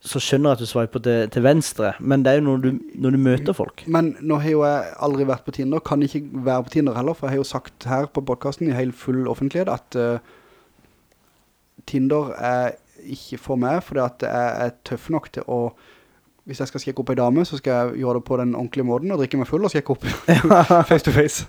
så skjønner jeg at du sveiper til, til venstre, men det er jo når du, når du møter folk. Men nå har jo jeg aldri vært på Tinder, kan ikke være på Tinder heller, for jeg har jo sagt her på podcasten i helt full offentlighet at uh, Tinder er ikke for meg, fordi at jeg er tøff nok til å hvis jeg skal sjekke opp en dame, så skal jeg gjøre det på den ordentlige måten, og drikke meg full og sjekke opp face to face.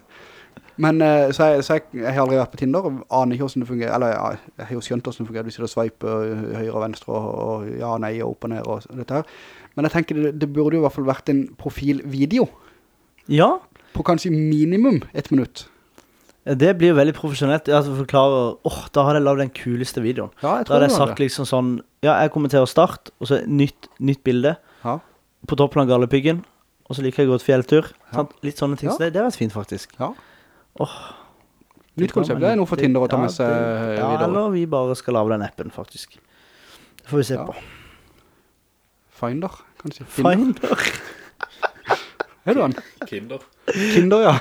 Men eh, så, jeg, så jeg, jeg har aldri vært på Tinder, og aner ikke hvordan det fungerer, eller ja, jeg har jo skjønt hvordan det fungerer, du sitter og sveiper øh, høyre og venstre, og, og ja, nei, og opp og ned, og dette her. Men jeg tenker det, det burde jo i hvert fall vært en profilvideo, Ja, på kanskje minimum et minutt. det blir jo veldig profesjonelt. Altså forklarer, åh, da hadde jeg lavet den kuleste videoen. Ja, jeg Da tror hadde det jeg sagt det. liksom sånn Ja, jeg kommer til å starte, og så nytt, nytt bilde. På toppen av Galdhøpiggen, Og så liker jeg godt fjelltur. Ja. Sant? Litt sånne ting. Ja. Så det, det har vært fint, faktisk. Ja. Åh. Nytt konsept, det er noe for Tinder å ta med seg videre. Ja, eller vi bare skal lage den appen, faktisk. Det får vi se Ja. på. Finder, kanskje. Finder. Finder. Er du han? Kinder. Kinder, ja.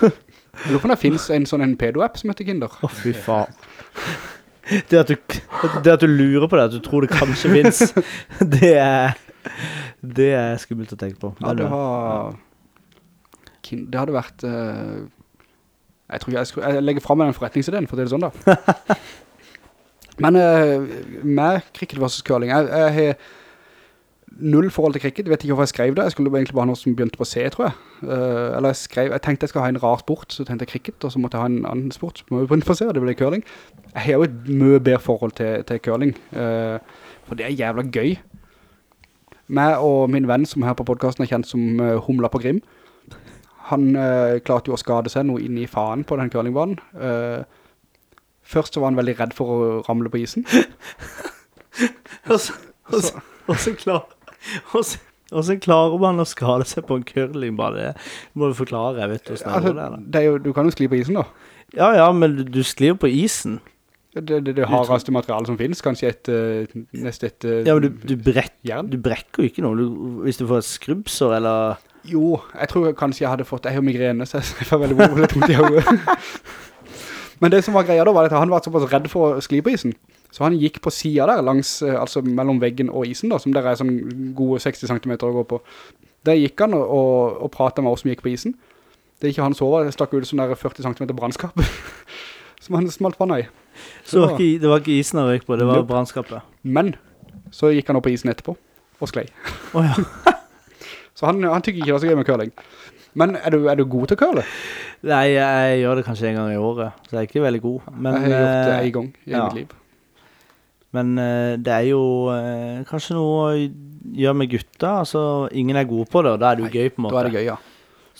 Jeg lurer på om det finnes en sånn en pedo-app som heter Kinder. Å, fy faen. Det at, du, det at du lurer på det, at du tror det kanskje finnes, det er Det er skummelt å tenke på. Ja, det eh, var... Det hadde vært... Uh, jeg tror jeg, skulle, jeg legger frem med den forretningsideen, for det er det sånn da. Men uh, med cricket versus curling, jeg, jeg har null forhold til cricket. Jeg vet ikke hvorfor jeg skrev det. Jeg skulle egentlig bare ha noe som begynte på C, tror jeg. Uh, eller jeg skrev, jeg tenkte jeg skulle ha en rar sport, så tenkte jeg cricket, og så måtte jeg ha en annen sport Må vi begynne på C, og det ble curling. Jeg har jo et mye bedre forhold til, til curling, uh, for det er jævla gøy. Meg og min venn som her på podcasten er kjent som uh, Humla på Grim, han uh, klarte jo å skade seg noe inn i faen på den curlingbanen. Uh, først så var han veldig redd for å ramle på isen. Og så, og så, og så klar, og så, og så klarer man å skade seg på en curlingbane. Det må du forklare, jeg vet hvordan Altså, det er. da. det er jo, du kan jo skli på isen da. Ja, ja, men du, du sklir på isen. Det, det, det hardeste materialet som finnes, kanskje et, eh, nest et eh, Ja, men du, du, brek, du brekker jo ikke noe. Du, hvis du får skrubbsår eller Jo, jeg tror kanskje jeg hadde fått, jeg har migrene, så jeg får veldig vondt tungt i hodet. Men det som var greia da, var at han var såpass redd for å skli på isen. Så han gikk på siden der, langs, eh, altså mellom veggen og isen da, som der er sånn gode 60 cm å gå på. Der gikk han og, og, og pratet med oss som gikk på isen. Det er ikke han sover, det stakk ut sånn der 40 cm brannskap. som han smalt panna i. Så det var ikke, det var ikke isen han røyk på, det var Nope. brannskapet. Men, så gikk han opp på isen etterpå, og sklei. Oh, ja. Så han, han tykker ikke det var så gøy med curling. Men er du, er du god til å curle? Nei, jeg gjør det kanskje en gang i året, så jeg er ikke veldig god. Men, jeg har gjort det eh, en gang i ja. mitt liv. Men eh, det er jo eh, kanskje noe å gjøre med gutta. Altså, ingen er gode på det, og da er det jo gøy, på en måte. Da er det gøy, ja.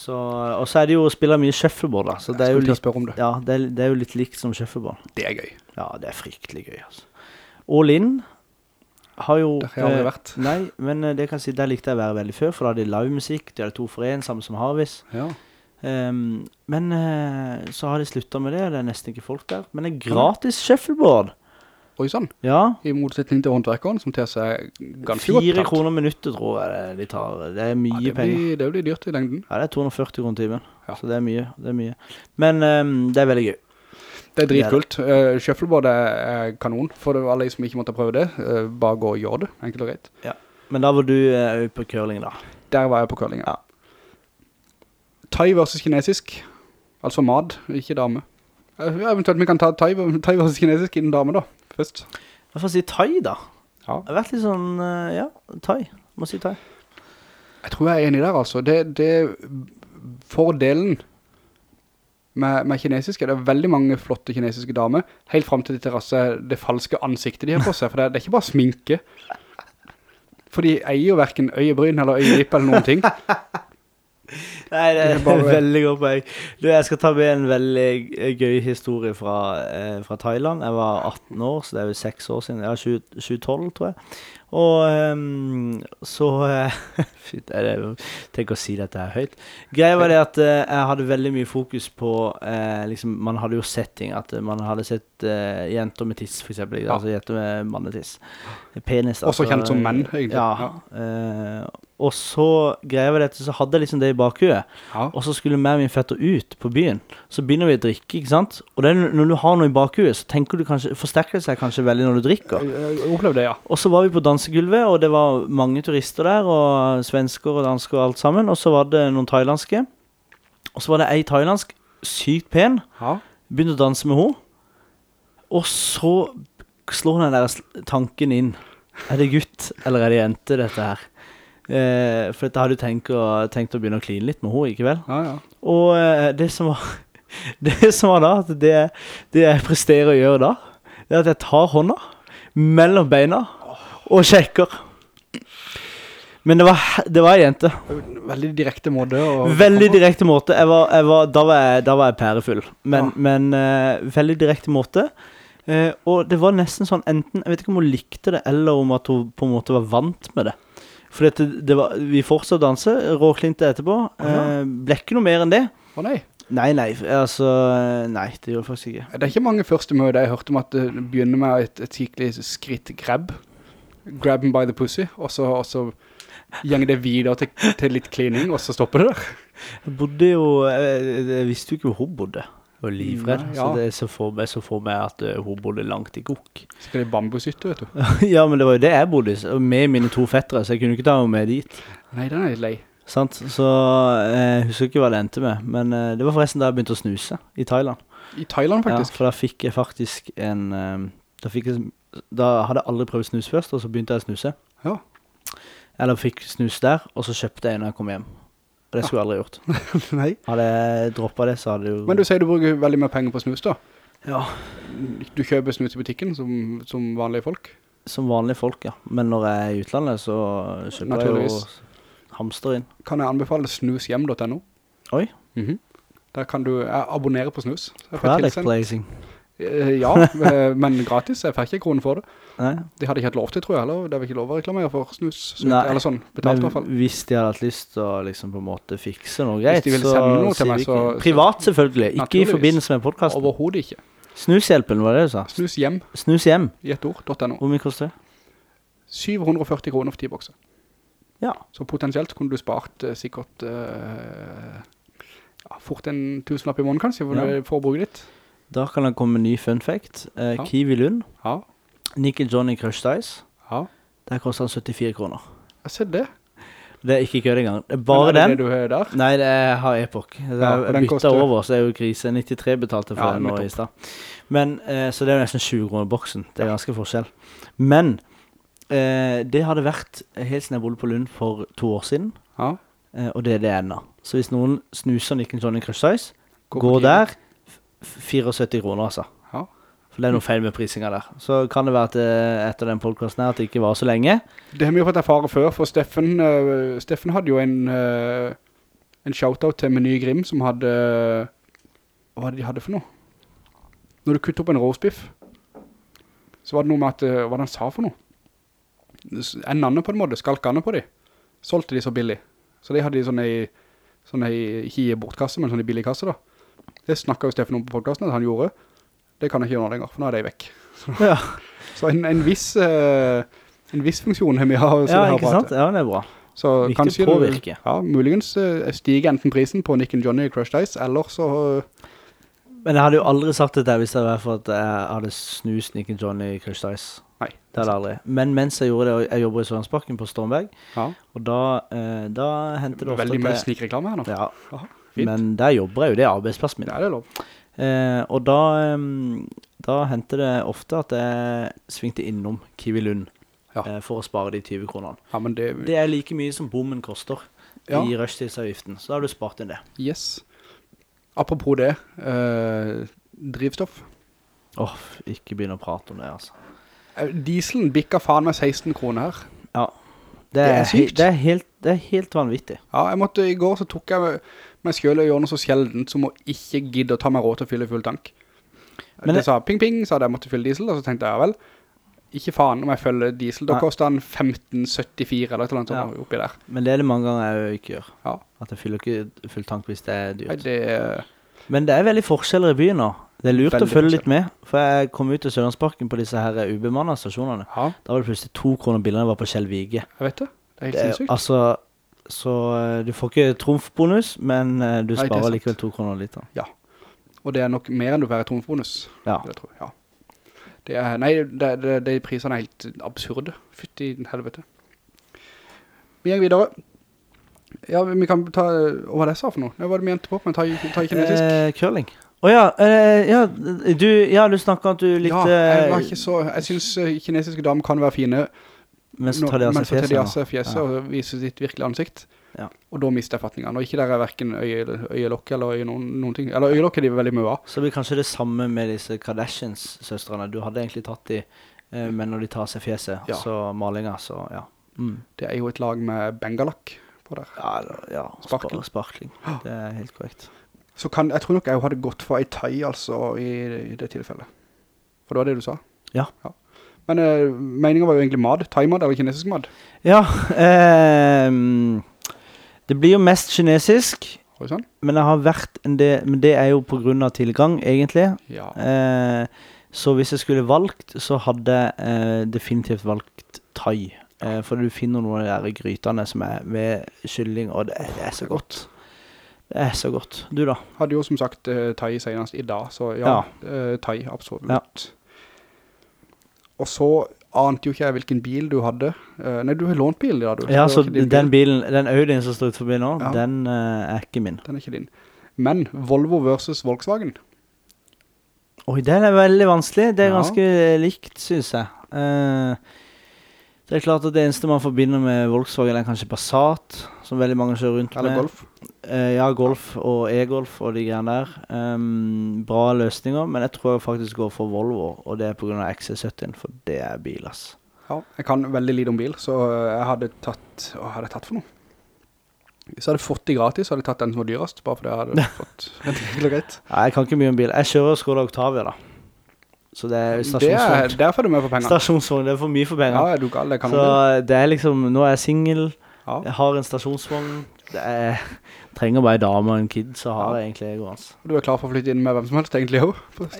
Så, og så er det jo å spille mye shuffleboard, da. Så det er litt, om det. ja, det er, det er jo litt likt som shuffleboard. Det er gøy. Ja, det er fryktelig gøy, altså. All In har jo Der har jeg aldri eh, vært. Nei, men eh, det kan jeg si, der likte jeg å være veldig før, for da hadde de livemusikk, de hadde to for en, samme som Harvis. Ja. Um, men eh, så har de sluttet med det, og det er nesten ikke folk der. Men det er gratis shuffleboard. Oi sann. Ja, I motsetning til håndverkeren, som ter seg ganske godt fire betalt. kroner minuttet tror jeg de tar. Det er mye Ja, det, penger. blir, det blir dyrt i lengden. Ja, det er 240 kroner timen. Ja. Så det er mye, det er mye. Men um, det er veldig gøy. Det er dritkult. Uh, shuffleboard er, kanon. For det var alle som ikke måtte prøve det, Uh, bare gå og gjør det, enkelt og greit. Men da var du uh, på curling da. Der var jeg på curling, Ja. Thai versus kinesisk. Altså mad, ikke dame. Uh, eventuelt vi kan ta thai, thai versus kinesisk innen dame da, først. Hva får jeg si thai da? Ja. Jeg har vært litt sånn, eh, ja, thai. Må si thai. Jeg tror jeg er enig der, altså. Det, det fordelen med, med kinesisk er det veldig mange flotte kinesiske damer, helt frem til det terrasse det falske ansiktet de har på seg, for det, er- det er ikke bare sminke. For de eier jo hverken øyebryn eller øyelipp eller noen ting. Nei, det er bare- veldig godt poeng. Du, jeg skal ta med en veldig gøy historie fra, eh, fra Thailand. Jeg var 18 år, så det er jo 6 år siden. Ja, 20 2012, tror jeg. Og um, så uh, Fy, det er jo Tenk å si dette her høyt. Greia var det at uh, jeg hadde veldig mye fokus på uh, liksom, Man hadde jo sett ting. At man hadde sett eh, jenter med tiss, for eksempel. Ja. Altså jenter med mannetiss. Penis. Også altså, kjent som menn, egentlig. Ja. Uh, og så greia var dette, så hadde jeg liksom det i bakhuet. Ja. Og så skulle vi og min fetter ut på byen. Så begynner vi å drikke, ikke sant? Og det når du har noe i bakhuet, så tenker du kanskje, forsterker det seg kanskje veldig når du drikker. Jeg det, ja. Og så var vi på dansegulvet, og det var mange turister der, og svensker og dansker og alt sammen. Og så var det noen thailandske. Og så var det ei thailandsk, sykt pen, Ja. begynte å danse med henne. Og så slår den der tanken inn. Er det gutt, eller er det jente, dette her? Eh, for da hadde du tenkt å, tenkt å begynne å kline litt med henne, ikke vel? Ja, ja. Og eh, det som var Det som var da, at det, det jeg presterer å gjøre da, det er at jeg tar hånda mellom beina og sjekker. Men det var, det var ei jente. Veldig direkte måte. Veldig direkte måte. Jeg var, jeg var, da, var jeg, da var jeg pærefull. Men, Ja. men uh, veldig direkte måte. Eh, og det var nesten sånn enten Jeg vet ikke om hun likte det, eller om at hun på en måte var vant med det. For det, det var, vi fortsatte å danse, råklinte etterpå. Eh, ble ikke noe mer enn det. Å nei. Nei, nei, altså Nei, det gjorde jeg faktisk ikke. Det er ikke mange første møter jeg hørte om at det begynner med et, et skikkelig skritt grab. Grab by the pussy, og så, og så gjenger det videre til, til litt cleaning, og så stopper det der. Jeg bodde jo Jeg, jeg visste jo ikke hvor hun bodde. Jeg var livredd. Ja. Så det det så for meg, så for meg at eh, hun bodde langt i gokk. Skal i bambushytte, vet du. ja, men det var jo det jeg bodde i, med mine to fettere, så jeg kunne ikke ta henne med dit. Nei, den er litt lei. Sant? Så eh, jeg husker ikke hva det endte med. Men eh, det var forresten da jeg begynte å snuse i Thailand. I Thailand, faktisk? Ja, for da fikk jeg faktisk en eh, da, jeg, da hadde jeg aldri prøvd snus først, og så begynte jeg å snuse. Ja. Eller fikk snus der, og så kjøpte jeg en når jeg kom hjem. Og det skulle jeg aldri gjort. Nei. Hadde jeg droppet det, så hadde det jo Men du sier du bruker veldig mye penger på snus, da. Ja, Du kjøper snus i butikken, som, som vanlige folk. som vanlige folk, ja. Men når jeg er i utlandet, så kjøper jeg jo hamster inn. Kan jeg anbefale snushjem.no. Oi, Mhm. Der kan du jeg abonnere på snus. Product placing. Eh, Ja, eh, men gratis. Jeg fikk ikke kroner for det. Nei, De hadde ikke hatt lov til, tror jeg, eller? Det var ikke lov å reklamere for snus, snus Nei, eller sånn, betalt i hvert fall. hvis de hadde hatt lyst til å liksom på en måte fikse noe greit, så til sier meg, vi ikke. Privat selvfølgelig, ikke i forbindelse med podcasten. Overhovedet ikke. Snushjelpen, var det du sa? Snushjem. Snushjem. I et ord.no. Hvor mye koster det? 740 kroner for 10 bokser. Ja. Så potensielt kunne du spart uh, sikkert uh, ja, fort en tusenlapp i måneden kanskje, for, Ja. for å Da kan han komme med ny fun fact. Eh, Ja. Kiwi Lund, Ja, Nickel Johnny Crush Dice, ja. der koster han 74 kroner. Jeg ser det. Det er ikke kødd engang. Det er Men bare er det den. det du har der? Nei, det er, har Epoch. Det Ja, er, og jeg den bytta koster- over, så er jo krise. 93 betalte for Ja, den nå nettopp. i stad. Men, eh, så det er jo nesten 20 kroner boksen. Det er ganske forskjell. Men eh, det hadde vært helt siden jeg bodde på Lund for to år siden, Ja. eh, og det er det ennå. Så hvis noen snuser Nickel Johnny Crush Gå gå, på Kiwi. der. F- 74 kroner, altså. Ja. For det er noe feil med prisinga der. Så kan det være at eh, etter den podkasten her at det ikke var så lenge. Det har vi jo fått erfare før, for Steffen, uh, Steffen hadde jo en, uh, en shoutout til Meny Grim som hadde, hva var det de hadde for noe? Når du kutter opp en roastbiff, så var det noe med at, hva han sa for noe? Endene på en måte, skalkene på de, solgte de så billig. Så de hadde de sånne i, sånne ikke i bortkasse, men sånne billigkasse da. Det snakket jo Steffen om på podcasten at han gjorde. Det kan jeg ikke gjøre noe lenger, for nå er de vekk. Ja, Så en, en viss... eh, en viss funksjon har vi har ja det her ikke sant? Ja, det er bra. Så Viktig kanskje påvirke. Ja, muligens eh, stiger enten prisen på Nick and Johnny Crushed Ice, eller så Men jeg hadde jo aldri sagt det der hvis det var for at jeg hadde snust Nick Johnny i Crush Ice. Nei. Det hadde jeg aldri. Men mens jeg gjorde det, og jeg jobber i Sørlandsparken på Stormberg, Ja, og da, eh, da hentet det ofte veldig mye slik reklame her nå. ja, Aha, fint. men der jobber jeg jo, det er arbeidsplassen min. Det er det lov. Eh, og da, da hendte det ofte at jeg svingte innom Kiwi Lund Ja. eh, for å spare de 20 kronene. Ja, men det... Det er like mye som bommen koster Ja. i rushtidsavgiften, så da har du spart inn det. Yes. Apropos det, eh, drivstoff. Åh, ikke begynne å prate om det, altså. Eh, Dieselen bikker faen med 16 kroner her. Ja. Det Det er er, sykt. det er, helt, det er helt vanvittig. Ja, jeg måtte, i går så tok jeg meg- selv å gjøre noe så sjeldent som å ikke gidde å ta meg råd til å fylle full tank. Men det det- sa ping ping, sa det jeg måtte fylle diesel, og så tenkte jeg, ja vel, ikke faen om jeg følger diesel, da Nei. koster den 15,74 eller Ja. sånt oppi der. Men det er det mange ganger jeg ikke gjør. Ja. At jeg fyller ikke full tank hvis det er Nei, dyrt. det er Men det er veldig forskjeller i byen nå. Det er lurt Veldig å følge forskjell. litt med. For jeg kom ut til Sørlandsparken på disse her ubemannede stasjonene. ja, Da var det plutselig to kroner billigere enn det var på Kjell Vige. jeg vet det. Det er helt Det sinnssykt. altså, så eh, du får ikke trumfbonus, men eh, du Nei, er sparer likevel to kroner literen. Og det er nok mer enn du får i tromfbonus. Ja. Det tror jeg, ja. Det er, nei, det, det, de priserne er helt absurde. Fytti helvete. Vi går videre. Ja, vi kan ta, hva var det jeg sa for noe? Hva var det vi endte på? Men ta, ta kinesisk. Eh, curling. Åja, oh, eh, ja, du, ja, du snakket at du likte ja, jeg var ikke så, jeg synes eh, kinesiske damer kan være fine, Men så tar de av seg fjeset. de av seg fjeset Ja. og viser sitt virkelige ansikt. Ja. Og da mister jeg fatningen. Og ikke der er hverken øye, øyelokk eller øye noen, noen ting. Eller øyelokk er de veldig mye av. Så det blir kanskje det samme med disse Kardashians-søstrene. Du hadde egentlig tatt de, eh, men når de tar seg fjeset, Ja. så malinga, så ja. Mm. Det er jo et lag med bengalakk på der. Ja, ja Sparkling. sparkling. Det er helt korrekt. Så kan, jeg tror nok jeg hadde gått for ei thai, altså, i, i det tilfellet. For det var det du sa. Ja. Men uh, meningen var jo egentlig mad, thai-mad eller kinesisk mad. Ja, eh, det blir jo mest kinesisk, sånn? men del, men det er jo på grunn av tilgang, egentlig. Ja. Eh, så hvis jeg skulle valgt, så hadde jeg eh, definitivt valgt thai. Eh, for du finner noen av de grytene som er med kylling, og det, det er så godt. Det er så godt. Du da? Hadde jo som sagt uh, thai senest i dag, så ja, ja. thai, absolutt. Og så ante jo ikke jeg hvilken bil du hadde. Uh, nei, du har lånt bil dag, du. Ja, så den bil. bilen, den Audien som står ut forbi nå, Ja. den uh, er ikke min. Den er ikke din. Men Volvo versus Volkswagen. Oi, den er veldig vanskelig. Det er Ja. ganske likt, synes jeg. Uh, det er klart at det eneste man forbinder med Volkswagen er kanskje Passat, som veldig mange kjører rundt Eller med. Golf. Eh, ja, Golf og E-Golf og de greiene der. Um, bra løsninger, men jeg tror jeg faktisk går for Volvo, og det er på grunn av XC70, for det er bil, ass. Ja, jeg kan veldig lite om bil, så eh, jeg hadde tatt, hva hadde jeg tatt for noe? Hvis jeg hadde fått de gratis, så hadde jeg tatt den som var dyrest, bare fordi jeg hadde fått enkelt og greit. Nei, jeg kan ikke mye om bil. Jeg kjører Skoda Octavia, da. Så det er Det stasjonsvogn. derfor er du med for penger. Stasjonsvogn, det er for mye for Ja, penger. er du gal, det kan Så det er liksom, nå er jeg single, Ja. jeg har en stasjonsvogn, er, trenger bare en dame og en kid, så har jeg egentlig ego hans. Du er klar for å flytte inn med hvem som helst, egentlig.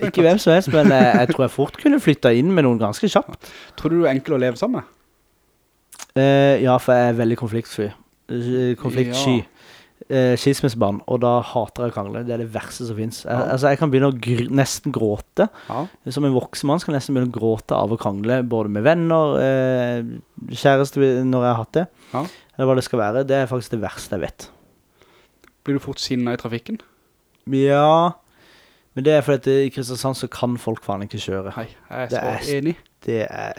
Ikke hvem som helst, men jeg, jeg tror jeg fort kunne flytta inn med noen ganske kjapt. Tror du du er enkel å leve sammen med? Eh, ja, for jeg er veldig konfliktsky. Eh, Konfliktsky. Ja. Eh, skilsmissebarn, og da hater jeg å krangle. Det er det verste som finnes. Ja. altså, jeg kan begynne å gr nesten gråte. Ja. Som en voksen mann skal jeg nesten begynne å gråte av å krangle, både med venner, eh, kjæreste når jeg har hatt det, Ja. Eller hva det skal være. Det er faktisk det verste jeg vet. Blir du fort sinnet i trafikken? Ja, men det er fordi at i Kristiansand så kan folk faen ikke kjøre. Nei, jeg er Det er- enig. Det er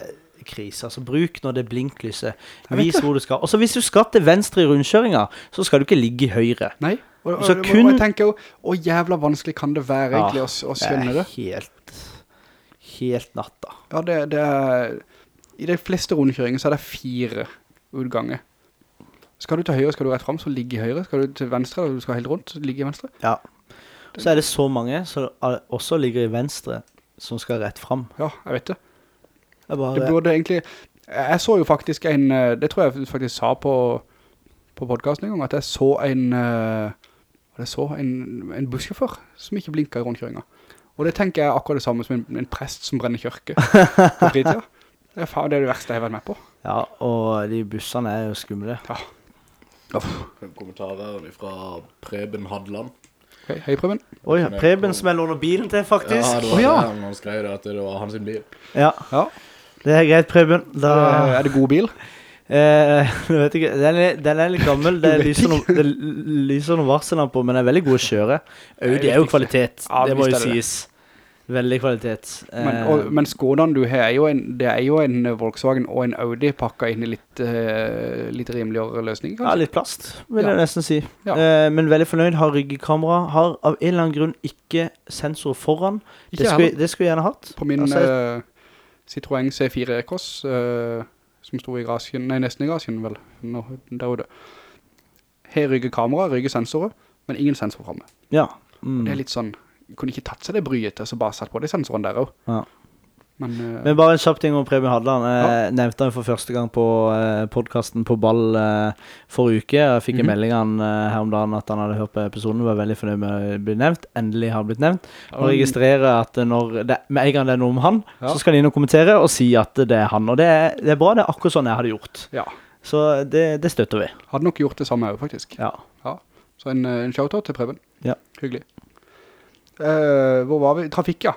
krise. Altså, bruk når det er blinklyset. Vis hvor du skal. Og så hvis du skal til venstre i rundkjøringa, så skal du ikke ligge i høyre. Nei. Og, og, og, kun- og jeg tenker jo, å jævla vanskelig kan det være egentlig å, å skjønne det. er helt, helt natta. Ja, det, det er, i de fleste rundkjøringer så er det fire utganger. Skal du til høyre, skal du rett frem, så ligge i høyre. Skal du til venstre, eller du skal helt rundt, så ligge i venstre. Ja. Så er det så mange som også ligger i venstre, som skal rett frem. Ja, jeg vet det. Jeg bare, Det burde egentlig, jeg så jo faktisk en, eh, det tror jeg faktisk sa på, på podcasten en gang, at jeg så en, eh, jeg så en, en bussjåfør som ikke blinket i rundkjøringen. Og det tenker jeg er akkurat det samme som en, en prest som brenner kjørke på fritida. Det er, faen, det er det verste jeg har vært med på. Ja, og de bussene er jo skumle. Kommentarer fra Preben Hadland. Ok, hei Preben. Oi, Preben som jeg låner bilen til, faktisk. Ja, det var oh, ja. det han skrev at det var hans bil. Ja, Ja, det er greit, Preben. Da Eh, er det god bil? eh, Jeg vet ikke. Den er, den er litt gammel. Det lyser noen, det lyser noen varsellamper på, men den er veldig god å kjøre. Audi er jo kvalitet. Ja, det må jo er sies. Veldig kvalitet. Men, Eh, og, men Skodaen du har, er jo en, det er jo en Volkswagen og en Audi pakket inn i litt, uh, litt rimeligere løsning, Ja, litt plast, vil Ja. jeg nesten si. Ja. Uh, men veldig fornøyd. Har ryggekamera. Har av en eller annen grunn ikke sensor foran. Ikke Det skulle, det skulle jeg gjerne hatt. På min Altså, uh, Citroën C4 Cross, eh, som stod i garasjen, nei, nesten i garasjen vel, nå, der ute. Her ryggekamera, ryggesensorer, men ingen sensor fremme. ja. Mm. Det er litt sånn, kunne ikke tatt seg det bryet, og så bare satt på de sensorene der også. Ja. Men, uh, Men bare en kjapp ting om Preben Hadland. Jeg nevnte han for første gang på uh, podcasten på ball uh, forrige uke. Jeg fikk en Mhm. melding han, uh, her om dagen at han hadde hørt på episoden. Var veldig fornøyd med å bli nevnt. Endelig har han blitt nevnt. Og registrerer at når det, med en gang det er noe om han, Ja. så skal han inn og kommentere og si at det er han. Og det er, det er bra. Det er akkurat sånn jeg hadde gjort. ja, Så det, det støtter vi. hadde nok gjort det samme her faktisk. Ja. Ja, så en, eh, en shoutout til Preben. Ja. Hyggelig. Eh, hvor var vi? Trafikk, ja.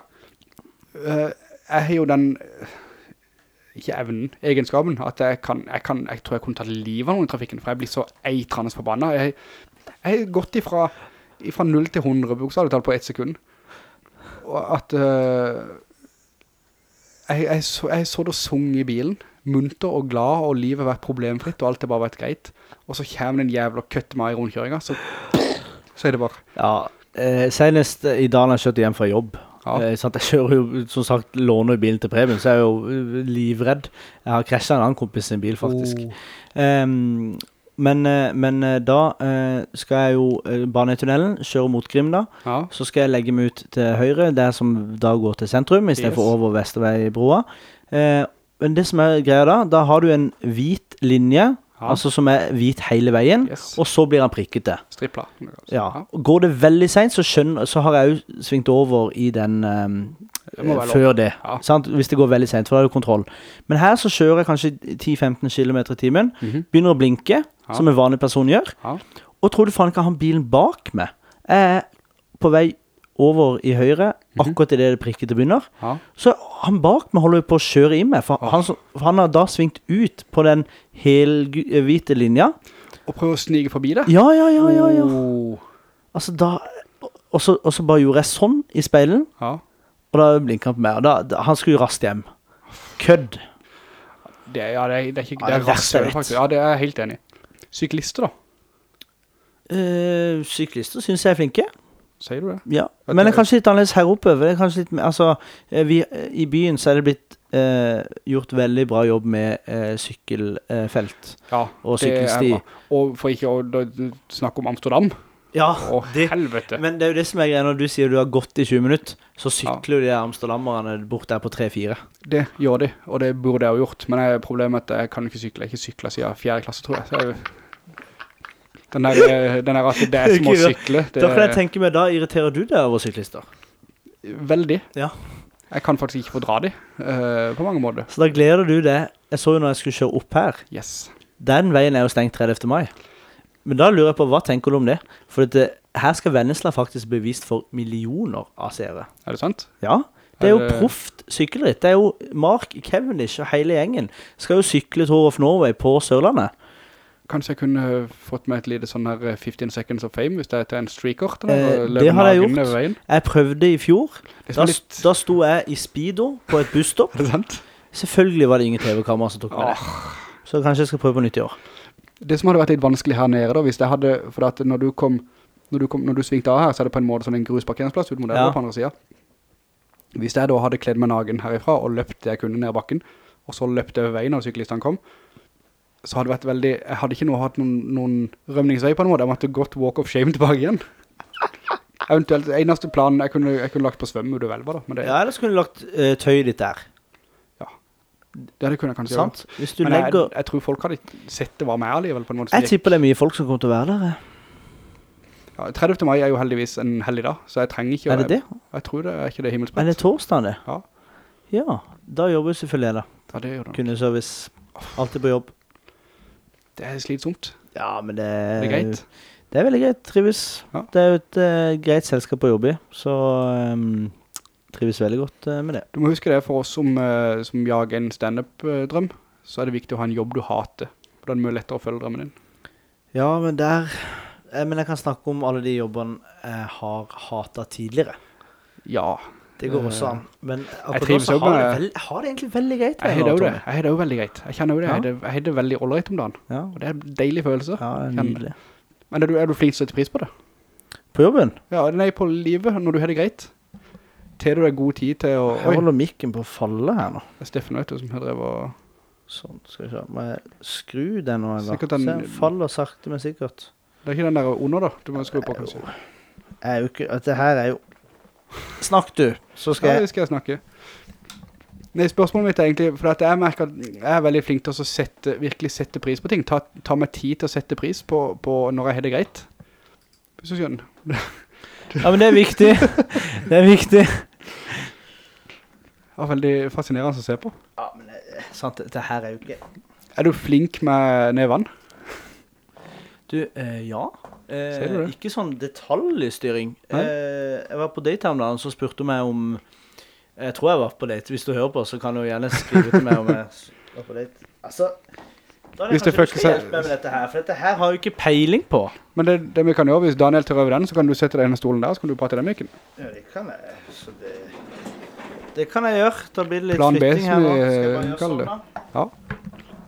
Uh, jeg har jo den, eh, ikke evnen, egenskapen, at jeg kan, jeg kan, jeg tror jeg kunne tatt livet av noen i trafikken, for jeg blir så eitrende forbannet. Jeg, jeg har gått ifra, ifra 0 til 100 bokstavlig på ett sekund. Og at Uh, jeg, jeg, så, jeg så det sung i bilen, munter og glad, og livet har vært problemfritt, og alt har bare vært greit. Og så kommer den jævla køtte meg i rundkjøringen, så, så er det bare, ja. Eh, senest eh, i dag da jeg kjørte hjem fra jobb. Ja. Eh. Jeg kjører jo, som sagt, låner bilen til Preben, så jeg er jo eh, livredd. Jeg har krasjet en annen kompis sin bil, faktisk. Oh. Ehm, men, eh, men eh, da eh, skal jeg jo eh, bare ned tunnelen, kjøre mot Grimda. ja, Så skal jeg legge meg ut til høyre, der som da går til sentrum, i stedet Yes. over Vesterveibroa. Eh, men det som er greia da, da har du en hvit linje, Ja. altså som er hvit hele veien, yes, og så blir han prikkete. Stripla. Ja. Går det veldig seint, så, så har jeg jo svingt over i den um, Det før det. Ja. Sant? Hvis det går veldig seint, for da er det kontroll. Men her så kjører jeg kanskje 10-15 km i timen. Mhm. Begynner å blinke, Ja. som en vanlig person gjør. Ja. Og tror du faen ikke han bilen bak meg er på vei over i høyre, Mhm. akkurat idet det prikkete begynner. Ja. Så han bak meg holder på å kjøre i meg, for, han, for han har da svingt ut på den helhvite linja. Og prøve å snige forbi det. Ja, ja, ja, ja, ja. Oh. Altså da Og så, og så bare gjorde jeg sånn i speilen, Ja. og da blinka han på meg. Og da, da Han skulle raskt hjem. Kødd. Det, ja, det, det er ikke, det er raskt, vet. faktisk. Ja, det er jeg helt enig. i. Syklister da, Uh, syklister syns jeg er flinke. Sier du det? Ja. Men det er kanskje litt annerledes her oppe. Det er kanskje litt, altså, eh, vi, eh, I byen så er det blitt eh, gjort veldig bra jobb med eh, sykkelfelt Ja, og sykkelsti. Og for ikke å snakke om Amsterdam. Ja, Å, det, helvete. men det er jo det som er greia når du sier du har gått i 20 minutter, så sykler jo de amsterdammerne bort der på 3-4. Det gjør de, og det burde jeg ha gjort. Men problemet er at jeg kan ikke sykle. Jeg har ikke sykla siden 4. klasse, tror jeg. Så jeg den der, eh, den der at det er som å sykle, det Da kan jeg tenke meg, da irriterer du deg over syklister. veldig. Ja. Jeg kan faktisk ikke fordra de, uh, på mange måter. Så da gleder du deg. Jeg så jo når jeg skulle kjøre opp her. Yes. Den veien er jo stengt 30. mai. Men da lurer jeg på, hva tenker du om det? For det, her skal Vennesla faktisk bevist for millioner av seere. Er det sant? Ja, det er jo profft det- proft sykkelritt. Det er jo Mark Cavendish og hele gjengen skal jo sykle Tour of Norway på Sørlandet. Kanskje jeg kunne fått med et lite sånn her eh, 15 seconds of fame, hvis det er til en streaker. Eh, det har jeg gjort. Jeg prøvde i fjor. Da, litt... da sto jeg i speedo på et busstopp. Selvfølgelig var det ingen TV-kamera som tok med det. Så kanskje jeg skal prøve på nytt i år. Det som hadde vært litt vanskelig her nede da, hvis jeg hadde, for at når du kom, når du, kom, når du svingte av her, så er det på en måte sånn en grusparkeringsplass ut mot Ja. på andre siden. Hvis jeg da hadde kledd meg nagen herifra og løpt det jeg kunne ned bakken, og så løpt over veien når syklistene kom, så hadde det vært veldig, jeg hadde ikke noe hatt noen, noen rømningsvei på en måte, jeg måtte gått walk of shame tilbake igjen. Eventuelt, eneste planen jeg kunne, jeg kunne lagt på svømme du vel var da, men det, Ja, eller kunne du lagt uh, tøyet ditt der. Ja, det hadde jeg kunne kanskje Sant? Du gjøre. Men jeg, legger jeg tror folk hadde sett det var med alligevel på en måte. Jeg tipper det er mye folk som kommer til å være der. eh. Ja, 30. mai er jo heldigvis en heldig dag, så jeg trenger ikke... Er det det? Jeg tror det er ikke det Er det torsdag det? Ja. Ja, da jobber jeg selvfølgelig da. Ja, det gjør du. Kunne service. Alltid på jobb. Det er slitsomt. Ja, men det, Det er greit. Det er veldig greit. Trives. Ja. Det er jo et uh, greit selskap å jobbe i, så um, trives veldig godt uh, med det. Du må huske det for oss som, uh, som jager en stand-up-drøm, så er det viktig å ha en jobb du hater. For da er det mye lettere å følge drømmen din. Ja, men der eh, Men jeg kan snakke om alle de jobbene jeg har hatet tidligere. Ja, Det går Eh, også an. Men akkurat nå så har, med- vel- har det egentlig veldig greit. jeg har det Jeg har det veldig greit. Jeg kjenner jo det. Ja. det, jeg har det veldig ålreit om dagen. Ja, Og det er en deilig følelse. ja det er nydelig. Men er du, er du flink til pris på det? På jobben? Ja, nei, på livet, når du har det greit. Til du har god tid til å... Jeg holder mikken på å falle her nå. det er Steffen vet som har drevet og... Sånn, skal vi se. Må jeg skru den nå? Sikkert den- Se, den faller sakte, men sikkert. Det er ikke den der under da, du må skru på kanskje. Jeg er jo ikke, Dette her er jo... Snakk du, så skal Ja, jeg... det skal jeg snakke. Nei, spørsmålet mitt er egentlig, for at jeg merker at jeg er veldig flink til å sette, virkelig sette pris på ting. Ta, ta meg tid til å sette pris på, på når jeg har det greit. Hvis du skjønner. Ja, men det er viktig. Det er viktig. Det er veldig fascinerende å se på. Ja, men det, sant, det her er jo ikke... Er du flink med nevene? Du, eh, ja. Eh, det? Ikke sånn detaljstyring. Eh, jeg var på date her om dagen, så spurte hun meg om Jeg tror jeg var på date. Hvis du hører på, så kan du gjerne skrive til meg om jeg var på date. Altså Da er det Hvis det kanskje du skal hjelpe meg med dette her, for dette her har jo ikke peiling på. Men det, det vi kan gjøre, hvis Daniel tar over den, så kan du sette deg i den stolen der, så kan du prate i den mikken. Ja, det kan jeg. Så det Det kan jeg gjøre. Da blir det litt Plan B, flytting her som vi, Skal jeg bare eh, gjøre sånn, ja.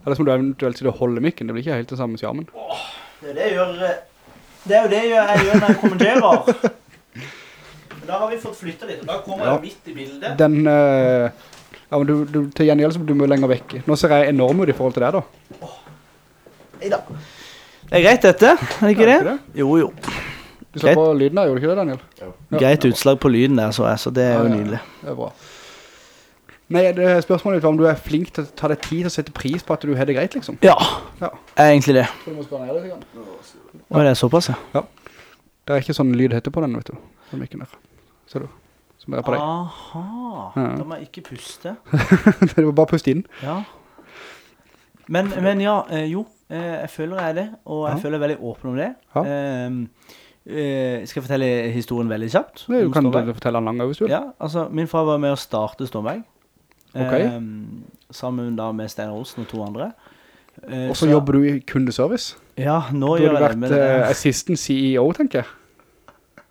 Eller så må du eventuelt og holde mikken, det blir ikke helt det samme skjermen. Det er det jeg gjør eh, Det er jo det jeg gjør når jeg kommenterer. Da har vi fått flytta litt, og da kommer Ja. jeg midt i bildet. Den, uh, ja, men du, du, til gjengjeld så må du mye lenger vekk. Nå ser jeg enorm ut i forhold til deg da. Neida. Det er greit dette, er det ikke det? det Jo, jo. Du ser på lyden der, gjorde du ikke det, Daniel? Ja, Greit utslag på lyden der, så jeg, så det er jo ja, ja. nydelig. Det er bra. Nei, det spørsmålet ditt var om du er flink til å ta deg tid til å sette pris på at du har det greit, liksom. Ja, Ja. jeg er egentlig det. Tror du må spørre ned litt grann? Og det er såpass, ja. Det er ikke sånn lyd heter på den, vet du. Den mikken der. Ser du? Som er på deg. Aha, Ja. da må jeg ikke puste. det var bare puste inn. Ja. Men, men ja, eh, jo, eh, jeg føler jeg er det, og jeg Ja. føler jeg er veldig åpen om det. Ja. Um, Uh, skal jeg fortelle historien veldig kjapt? Nei, du kan Storberg? fortelle den langt hvis du vil. Ja, altså, min far var med å starte Stormberg. Ok. Ehm, sammen da med Steiner Olsen og to andre. Eh, Og så jobber du i kundeservice. Ja, nå gjør jeg det, Du men vært eh, assistant CEO, tenker jeg.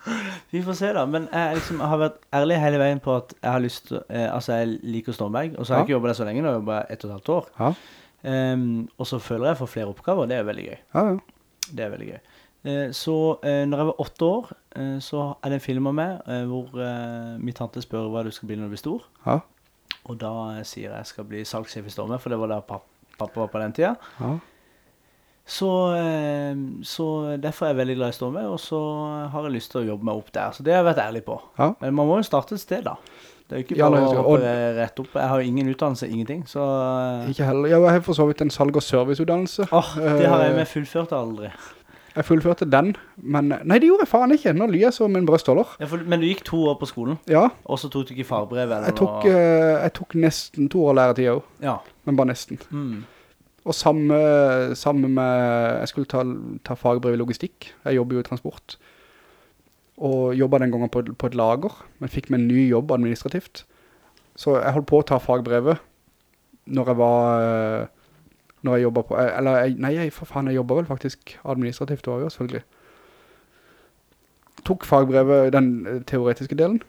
vi får se da. Men jeg, liksom, har vært ærlig hele veien på at jeg har lyst eh, altså jeg liker Stormberg, og så har jeg Ja. ikke jobbet der så lenge, nå har jeg jobbet ett og et halvt år. Ja, Um, og så føler jeg for flere oppgaver, det er veldig gøy. ja, ja. Det er veldig gøy. Eh, så eh, når jeg var åtte år, eh, så er det en film av meg eh, hvor eh, min tante spør hva du skal bli når du blir stor. Ja, Og da eh, sier jeg jeg skal bli salgssjef i Stormberg, for det var da papp, pappa var på den tida. ja. Så, eh, så derfor er jeg veldig glad i Stormøy, og så har jeg lyst til å jobbe meg opp der. Så det har jeg vært ærlig på. Ja. Men man må jo starte et sted, da. Det er jo ikke Ja, bare nei, å hoppe rett opp. Jeg har jo ingen utdannelse, ingenting. Så Ikke heller. Jeg har for så vidt en salg- og serviceutdannelse. åh, det har jeg Eh, med fullført aldri. Jeg fullførte den, men nei, det gjorde jeg faen ikke. Nå lyver jeg som en brøstholder. Ja, for, men du gikk to år på skolen, Ja, og så tok du ikke farbrev? Eller jeg tok, noe? uh, jeg tok nesten to år læretid også, Ja. men bare nesten. Mm. Og samme, samme med, jeg skulle ta, ta fagbrev i logistikk. Jeg jobber jo i transport. Og jobbet den gangen på, på et lager, men fikk meg en ny jobb administrativt. Så jeg holdt på å ta fagbrevet når jeg var, eh, når jeg jobber på, eh, eller jeg, nei, jeg, for faen, jeg jobber vel faktisk administrativt også, selvfølgelig. Tok fagbrevet, den eh, teoretiske delen.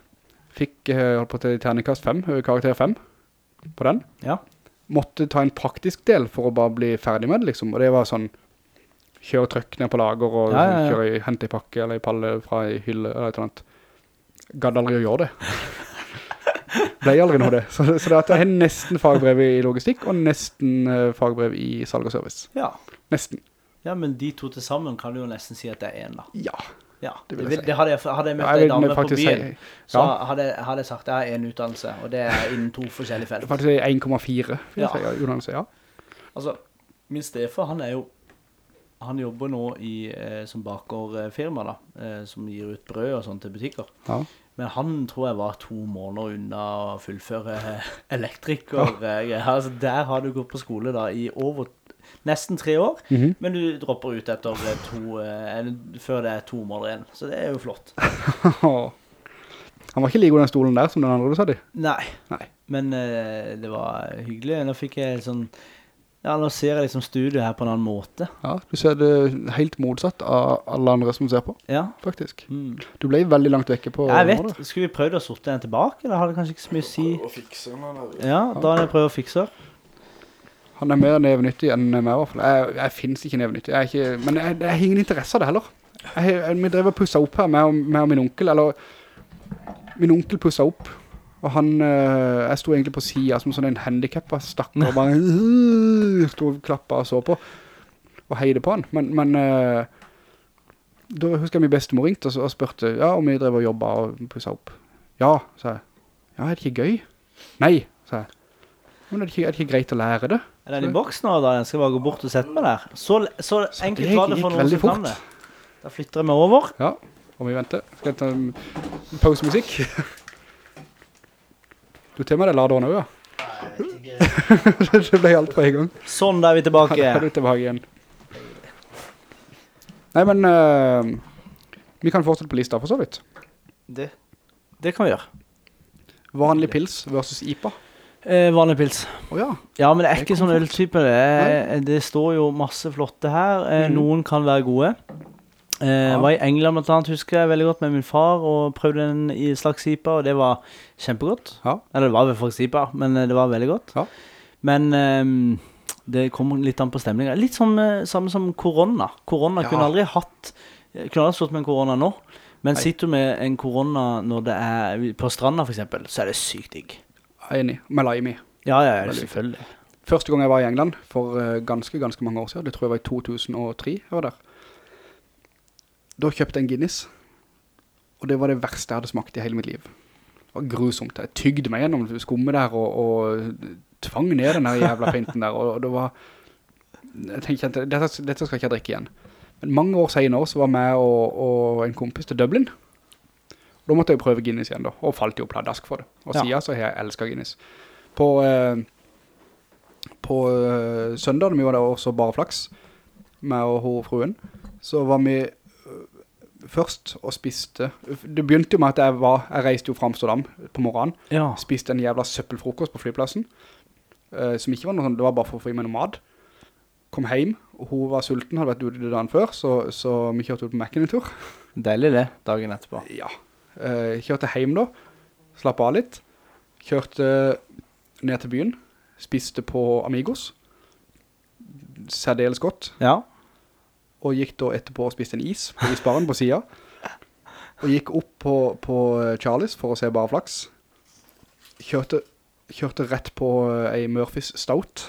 Fikk, eh, holdt på til terningkast 5, karakter 5 på den ja. måtte ta en praktisk del for å bare bli ferdig med det, liksom. Og det var sånn, kjøre trøkk ned på lager, og Ja, ja, ja. kjøre i, hentepakke, eller i palle fra i hylle, eller et eller annet. Gadd aldri å gjøre det. Ble aldri noe det. Så, så det at nesten fagbrev i logistikk, og nesten eh, fagbrev i salg og service. ja. Nesten. Ja, men de to til sammen kan du jo nesten si at det er en, da. Ja. Ja, Det vil jeg si. det hadde jeg, hadde jeg møtt Ja, en dame på byen, si- så hadde, hadde jeg sagt jeg har en utdannelse, og det er innen to forskjellige felt. Faktisk er 1,4, vil jeg Ja. si, utdannelse, ja. Altså, min stefar, han er jo han jobber nå i, eh, som bakerfirma, da. Eh, som gir ut brød og sånt til butikker. Ja. Men han tror jeg var to måneder unna å fullføre elektriker. eh, altså, der har du gått på skole da i over nesten tre år, Mhm. men du dropper ut etter eh, to, eh, før det er to måneder igjen. Så det er jo flott. Han var ikke like god den stolen der som den andre du sa det. Nei, Nei. men eh, det var hyggelig. Nå fikk jeg sånn Ja, nå ser jeg liksom studio her på en annen måte. Ja, du ser det helt motsatt av alle andre som ser på, Ja. faktisk. Mm. Du ble veldig langt vekke på Jeg vet. da. Skulle vi prøvd å sorte den tilbake, eller har det kanskje ikke så mye å si? Og fikse den. Ja, Daniel prøver å fikse. Han er mer nevenyttig enn meg i hvert fall. Jeg, jeg finnes ikke nevenyttig. Jeg ikke, men jeg, jeg har ingen interesse av det heller. Jeg, jeg, vi drev og pusset opp her med, med min onkel, eller min onkel pusset opp. Og han, eh, jeg sto egentlig på siden som sånn en handicappa stakker og bare øh, sto og klappet og så på og heide på han. Men, men eh, da husker jeg min bestemor ringte og, og spørte ja, om vi drev og jobbet og pusset opp. Ja, sa jeg. Ja, er det ikke gøy? Nei, sa jeg. Men er det ikke, er det ikke greit å lære det? Er den i boks nå, da? Jeg skal bare gå bort og sette meg der. Så, så enkelt var det for noen som kan det. Da flytter jeg meg over. Ja, og vi venter. Skal jeg ta en pausemusikk? Du tar med deg laderen også, ja? det ble alt på en gang. Sånn, da er vi Da er tilbake. du tilbake igjen. Nei, men uh, vi kan fortsette på lista for så vidt. Det, det kan vi gjøre. Vanlig pils versus IPA. Eh, vanlig pils. Oh, Ja, men det er Det ikke kom sånn øltype. Det, det står jo masse flotte her. Eh, Mhm. Noen kan være gode. Eh, Ja. Var i England blant annet, husker jeg veldig godt med min far, og prøvde en slags IPA, og det var kjempegodt. Ja. Eller det var vel faktisk IPA, men eh, det var veldig godt. Ja. Men ehm, det kom litt an på stemningen. Litt sånn eh, samme som korona. Korona kunne aldri hatt Kunne aldri stått med en korona nå. Men Nei. sitter du med en korona når det er på stranda, eksempel, så er det sykt digg. jeg enig. Med lime i. Ja, ja, ja, selvfølgelig. Første gang jeg var i England, for ganske, ganske mange år siden, det tror jeg var i 2003 jeg var der. Da kjøpte jeg en Guinness, og det var det verste jeg hadde smakt i hele mitt liv. Det var grusomt. Jeg tygde meg gjennom skummet der, og, og tvang ned den der jævla pinten der, og, og det var... Jeg tenkte dette, dette skal ikke jeg drikke igjen. Men mange år senere så var jeg og, og en kompis til Dublin. Da måtte jeg prøve Guinness igjen da, og falt jo pladask for det. Og Ja. siden så har jeg elsket Guinness. På... Eh, på uh, søndag, da vi var der også bare flaks, med og hun fruen, så var vi først og spiste, det begynte jo med at jeg var, jeg reiste jo fra Amsterdam på morgenen, Ja. spiste en jævla søppelfrokost på flyplassen, Uh, som ikke var noe sånn, det var bare for å få i meg noe mat. Kom hjem, og hun var sulten, hadde vært ute dagen før, så, så vi kjørte ut på Mac-en tur. Deilig det, dagen etterpå. Ja, Uh, kjørte hjem da, slapp av litt, kjørte ned til byen, spiste på Amigos, særdeles godt, Ja. Og gikk da etterpå og spiste en is på isbaren på siden, og gikk opp på, på Charlies for å se bare flaks. Kjørte, kjørte rett på en Murphys Stout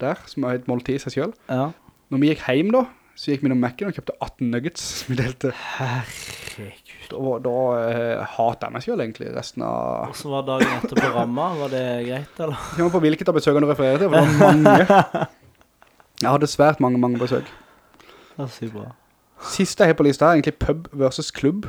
der, som er et måltid i seg selv. ja. Når vi gikk hjem da, så gikk vi innom Mac-en og kjøpte 18 nuggets som vi delte. Herregud. Da, da eh, hatet jeg meg selv egentlig resten av... Og så var dagen etter på ramma. Var det greit, eller? Jeg må på hvilket av besøkene du refererer til, for det var mange. Jeg hadde svært mange, mange besøk. Var sykt bra. Siste jeg har på lista er egentlig pub versus klubb.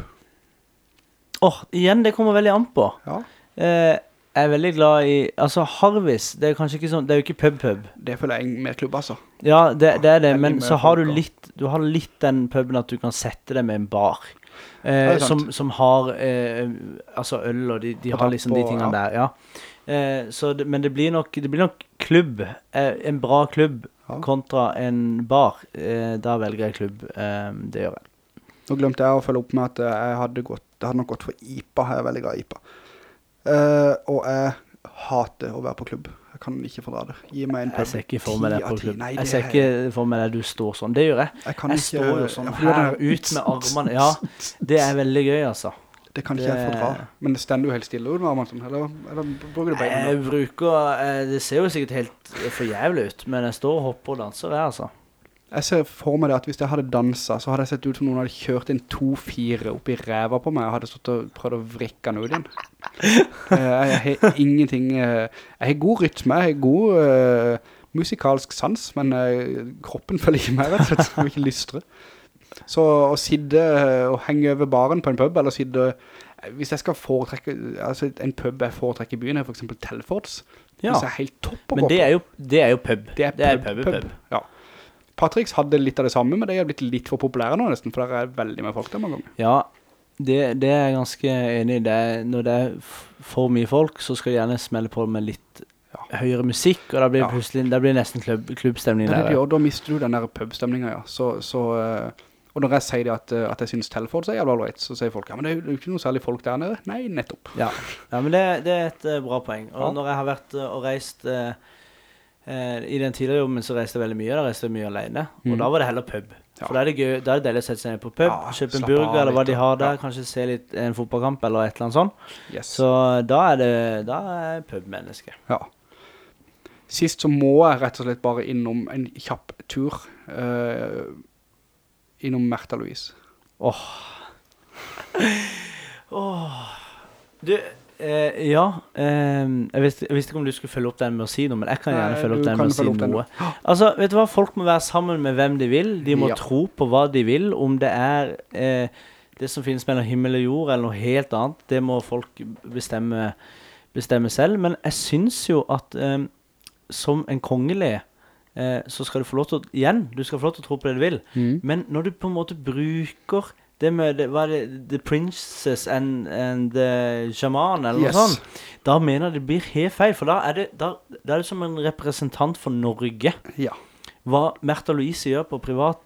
Åh, igjen, det kommer veldig an på. Ja, Eh, jeg er veldig glad i Altså, Harvis, det er kanskje ikke sånn Det er jo ikke pub-pub. det føler jeg er mer klubb, altså. Ja, det, det er det, men så har du litt Du har litt den puben at du kan sette deg med en bar. Eh, som, som har eh, Altså øl, og de, de har liksom de tingene ja. der. Ja. Eh, så det, men det blir nok Det blir nok klubb. Eh, en bra klubb Ja. Kontra en bar. Eh, da velger jeg klubb. Eh, det gjør jeg. Nå glemte jeg å følge opp med at jeg hadde, gått, jeg hadde nok gått for IPA. Jeg er veldig glad i IPA. Eh, og jeg hater å være på klubb. Jeg kan ikke fordra det. Gi meg en pub. Jeg ser ikke for meg deg på klubb. Nei, Jeg ser er- ikke for meg deg du står sånn. Det gjør jeg. Jeg kan Jeg står jo sånn er her ut med armene. Ja, det er veldig gøy, altså. Det kan ikke jeg fordra. Men det stender jo helt stille sånn? Eller, eller bruker du beina? Jeg bruker eh, Det ser jo sikkert helt for jævlig ut, men jeg står og hopper og danser, her, altså. Jeg ser for meg det at hvis jeg hadde danset, så hadde jeg sett ut som noen hadde kjørt en 2-4 opp i ræva på meg, og hadde stått og prøvd å vrikke den ut igjen. Eh, jeg har ingenting... eh, jeg har god rytme, jeg har god... uh, musikalsk sans, men uh, kroppen følger ikke med, rett og slett, jeg vil ikke lystre. Så å sitte eh, og henge over baren på en pub, eller sidde... eh, hvis jeg skal foretrekke, altså en pub jeg foretrekker i byen er for eksempel Telfords. Ja. jeg er helt topp å Men gå det på. er jo, det er jo pub. Det er pub, pub, pub, pub. Ja. Patricks hadde litt av det samme, men det har blitt litt for populære nå nesten, for det er veldig med folk der mange ganger. Ja, det, det er jeg ganske enig i. Det er, når det er for mye folk, så skal de gjerne smelle på med litt høyere musikk, og da blir Ja. det plutselig, da blir det nesten klubb, klubbstemning Ja, det der. Ja, da mister du den der pubstemningen, ja. Så, så, eh, og når jeg sier det at, eh, at jeg synes Telford er jævla right, så sier folk, ja, men det er jo ikke noe særlig folk der nede. Nei, nettopp. Ja, ja men det, det er et eh, bra poeng. Og Ja. når jeg har vært eh, og reist eh, I den tidligere jobben så reiste jeg veldig mye. Da reiste jeg mye alene. Mhm. Og da var det heller pub. Ja. For da er det gøy, da er det deilig å sette seg ned på pub, Ja, kjøpe en burger eller hva de har der, ja. kanskje se litt en fotballkamp eller et eller annet sånt. Yes. Så da er det Da er jeg pubmenneske. Ja. Sist så må jeg rett og slett bare innom en kjapp tur eh, innom Märtha Louise. Åh. Åh. Du, eh, ja eh, jeg, visste, jeg visste ikke om du skulle følge opp den med å si noe, men jeg kan gjerne følge opp den med å si noe. Altså, vet du hva? Folk må være sammen med hvem de vil. De må Ja. tro på hva de vil. Om det er eh, det som finnes mellom himmel og jord, eller noe helt annet, det må folk bestemme, bestemme selv. Men jeg syns jo at eh, som en kongelig eh, så skal du få lov til å Igjen, du skal få lov til å tro på det du vil. Mm. Men når du på en måte bruker det med det, hva er det, The Princess and, and the Shaman, eller Yes. noe sånt, da mener jeg det blir helt feil. For da er det, da, da er det som en representant for Norge. Ja. Hva Märtha Louise gjør på privat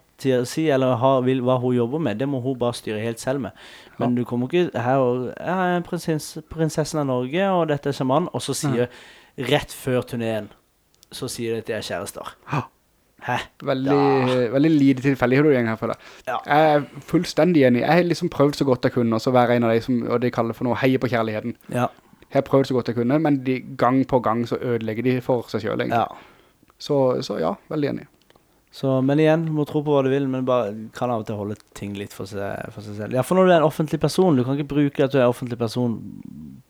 si, eller ha, vil, hva hun jobber med, det må hun bare styre helt selv med. Men du kommer ikke her og ja, prinsess, prinsessen av Norge, og dette er sjaman, og så sier rett før turneen så sier de at de er kjærester. Hæ? Veldig, veldig lite tilfeldig du gjeng her for deg. Ja. Jeg er fullstendig enig. Jeg har liksom prøvd så godt jeg kunne, og så være en av de som, og de kaller for noe, heier på kjærligheten. Ja. Jeg har prøvd så godt jeg kunne, men de, gang på gang så ødelegger de for seg selv, egentlig. ja. Så, så ja, veldig enig. Så, men igjen, må tro på hva du vil, men bare kan av og til holde ting litt for seg, for seg selv. Ja, for når du er en offentlig person, du kan ikke bruke at du er en offentlig person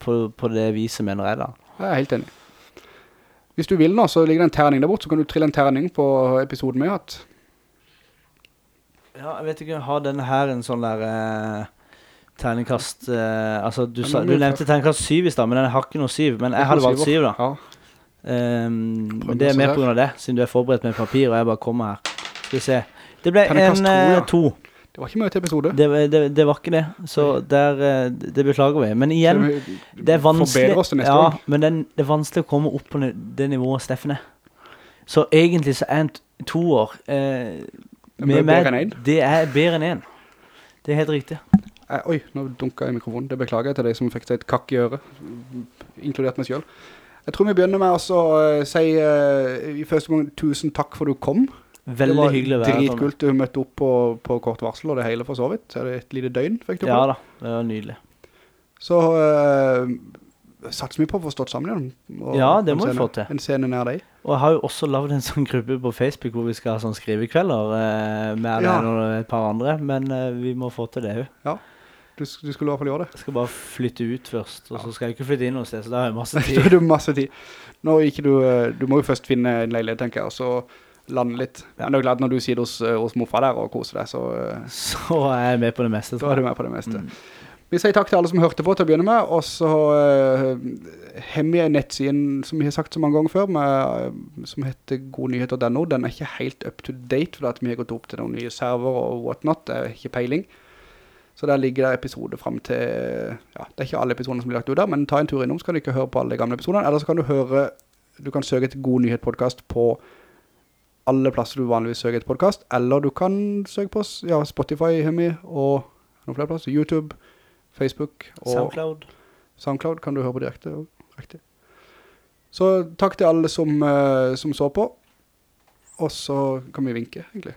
på, på det viset, mener jeg da. Jeg er helt enig. Hvis du vil nå, så ligger det en terning der bort, så kan du trille en terning på episoden med at... Ja, jeg vet ikke, har denne her en sånn der eh, terningkast eh, Altså, du, sa, du nevnte terningkast syv i stad, men den har ikke noe syv. Men jeg hadde valgt syv, da. Ja. Um, men det er mer på grunn av det, siden du er forberedt med papir, og jeg bare kommer her. Skal vi se. Det ble en to, eh, ja. to. Det var ikke mye til episode. Det, det, det var ikke det, så der, eh, det beklager vi. Men igjen, det er vanskelig oss til neste ja, år. men det er, det er vanskelig å komme opp på det nivået Steffen er. Så egentlig så er en to toer eh, med meg, en. Det er bedre enn en. Det er helt riktig. Eh, oi, nå dunket jeg i mikrofonen. Det beklager jeg til deg som fikk seg et kakk i øret, inkludert meg selv. Jeg tror vi begynner med å uh, si i første gang tusen takk for du kom. Veldig hyggelig å være dritkult du møtte opp på, på kort varsel, og det hele for så vidt. Så er det et lite døgn, fikk du på. Ja da, det var nydelig. Så uh, satser vi på å få stått sammen igjen. Ja, det må vi få til. En scene nær deg. Og jeg har jo også lavet en sånn gruppe på Facebook hvor vi skal ha sånn skrivekvelder eh, med Ja. Et par andre, men eh, vi må få til det jo. Du, du skulle i hvert fall gjøre det. Jeg skal bare flytte ut først, og så skal jeg ikke flytte inn noe sted, så da har jeg masse Da Du har du masse tid. Nå ikke du, eh, du må jo først finne en leilighet, tenker jeg, og så lande litt. Men det er klart når du sitter hos, eh, hos morfar der og koser deg, så, eh, Så er jeg med på det meste. så er du med på det meste. Mm. Vi sier takk til alle som hørte på til å begynne med, og så uh, har vi nettsiden som vi har sagt så mange ganger før, med, eh, som heter godnyheter.no. Den er ikke helt up to date, for at vi har gått opp til noen nye server og whatnot, det er ikke peiling. Så der ligger det episoder frem til, ja, det er ikke alle episoder som blir lagt ut der, men ta en tur innom, så kan du ikke høre på alle de gamle episodene, eller så kan du høre, du kan søke et God Nyhet podcast på alle plasser du vanligvis søker et podcast, eller du kan søke på ja, Spotify, Hemi, og noen flere plasser, YouTube, Facebook og Soundcloud. Soundcloud kan du høre på direkte. Riktig. Så takk til alle som, eh, som så på, og så kan vi vinke, egentlig.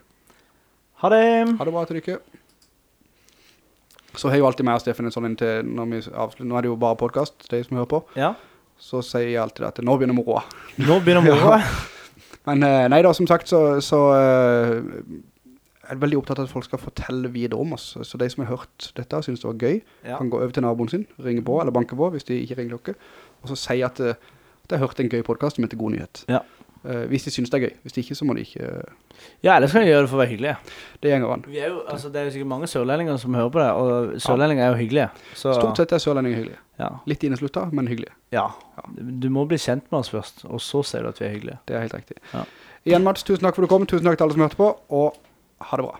Ha det! Ha det bra til dere. Så har jo alltid meg og Steffen en sånn til når vi avslutter. Nå er det jo bare podcast, de som hører på. Ja, Så sier jeg alltid at nå begynner moroa. nå begynner moroa. Men eh, nei da, som sagt, så, så eh, er jeg veldig opptatt av at folk skal fortelle videre om oss. Så de som har hørt dette og synes det var gøy, Ja. kan gå over til naboen sin, ringe på eller banke på hvis de ikke ringer dere, og så si at, eh, at jeg har hørt en gøy podcast som heter God Nyhet. Ja. Eh, hvis de synes det er gøy. Hvis ikke så må de ikke... Ja, ellers kan de gjøre det for å være hyggelig. Det gjenger an. Er jo, altså, det er jo sikkert mange sørlendinger som hører på det, og sørlendinger er jo hyggelige. Så, Stort sett er sørlendinger hyggelige. Ja. Litt inneslutta, men hyggelige. ja. Du må bli kjent med oss først, og så ser du at vi er hyggelige. Det er helt riktig. Ja. Igjen, Mats, tusen takk for at du kom. Tusen takk til alle som hørte på, og ha det bra.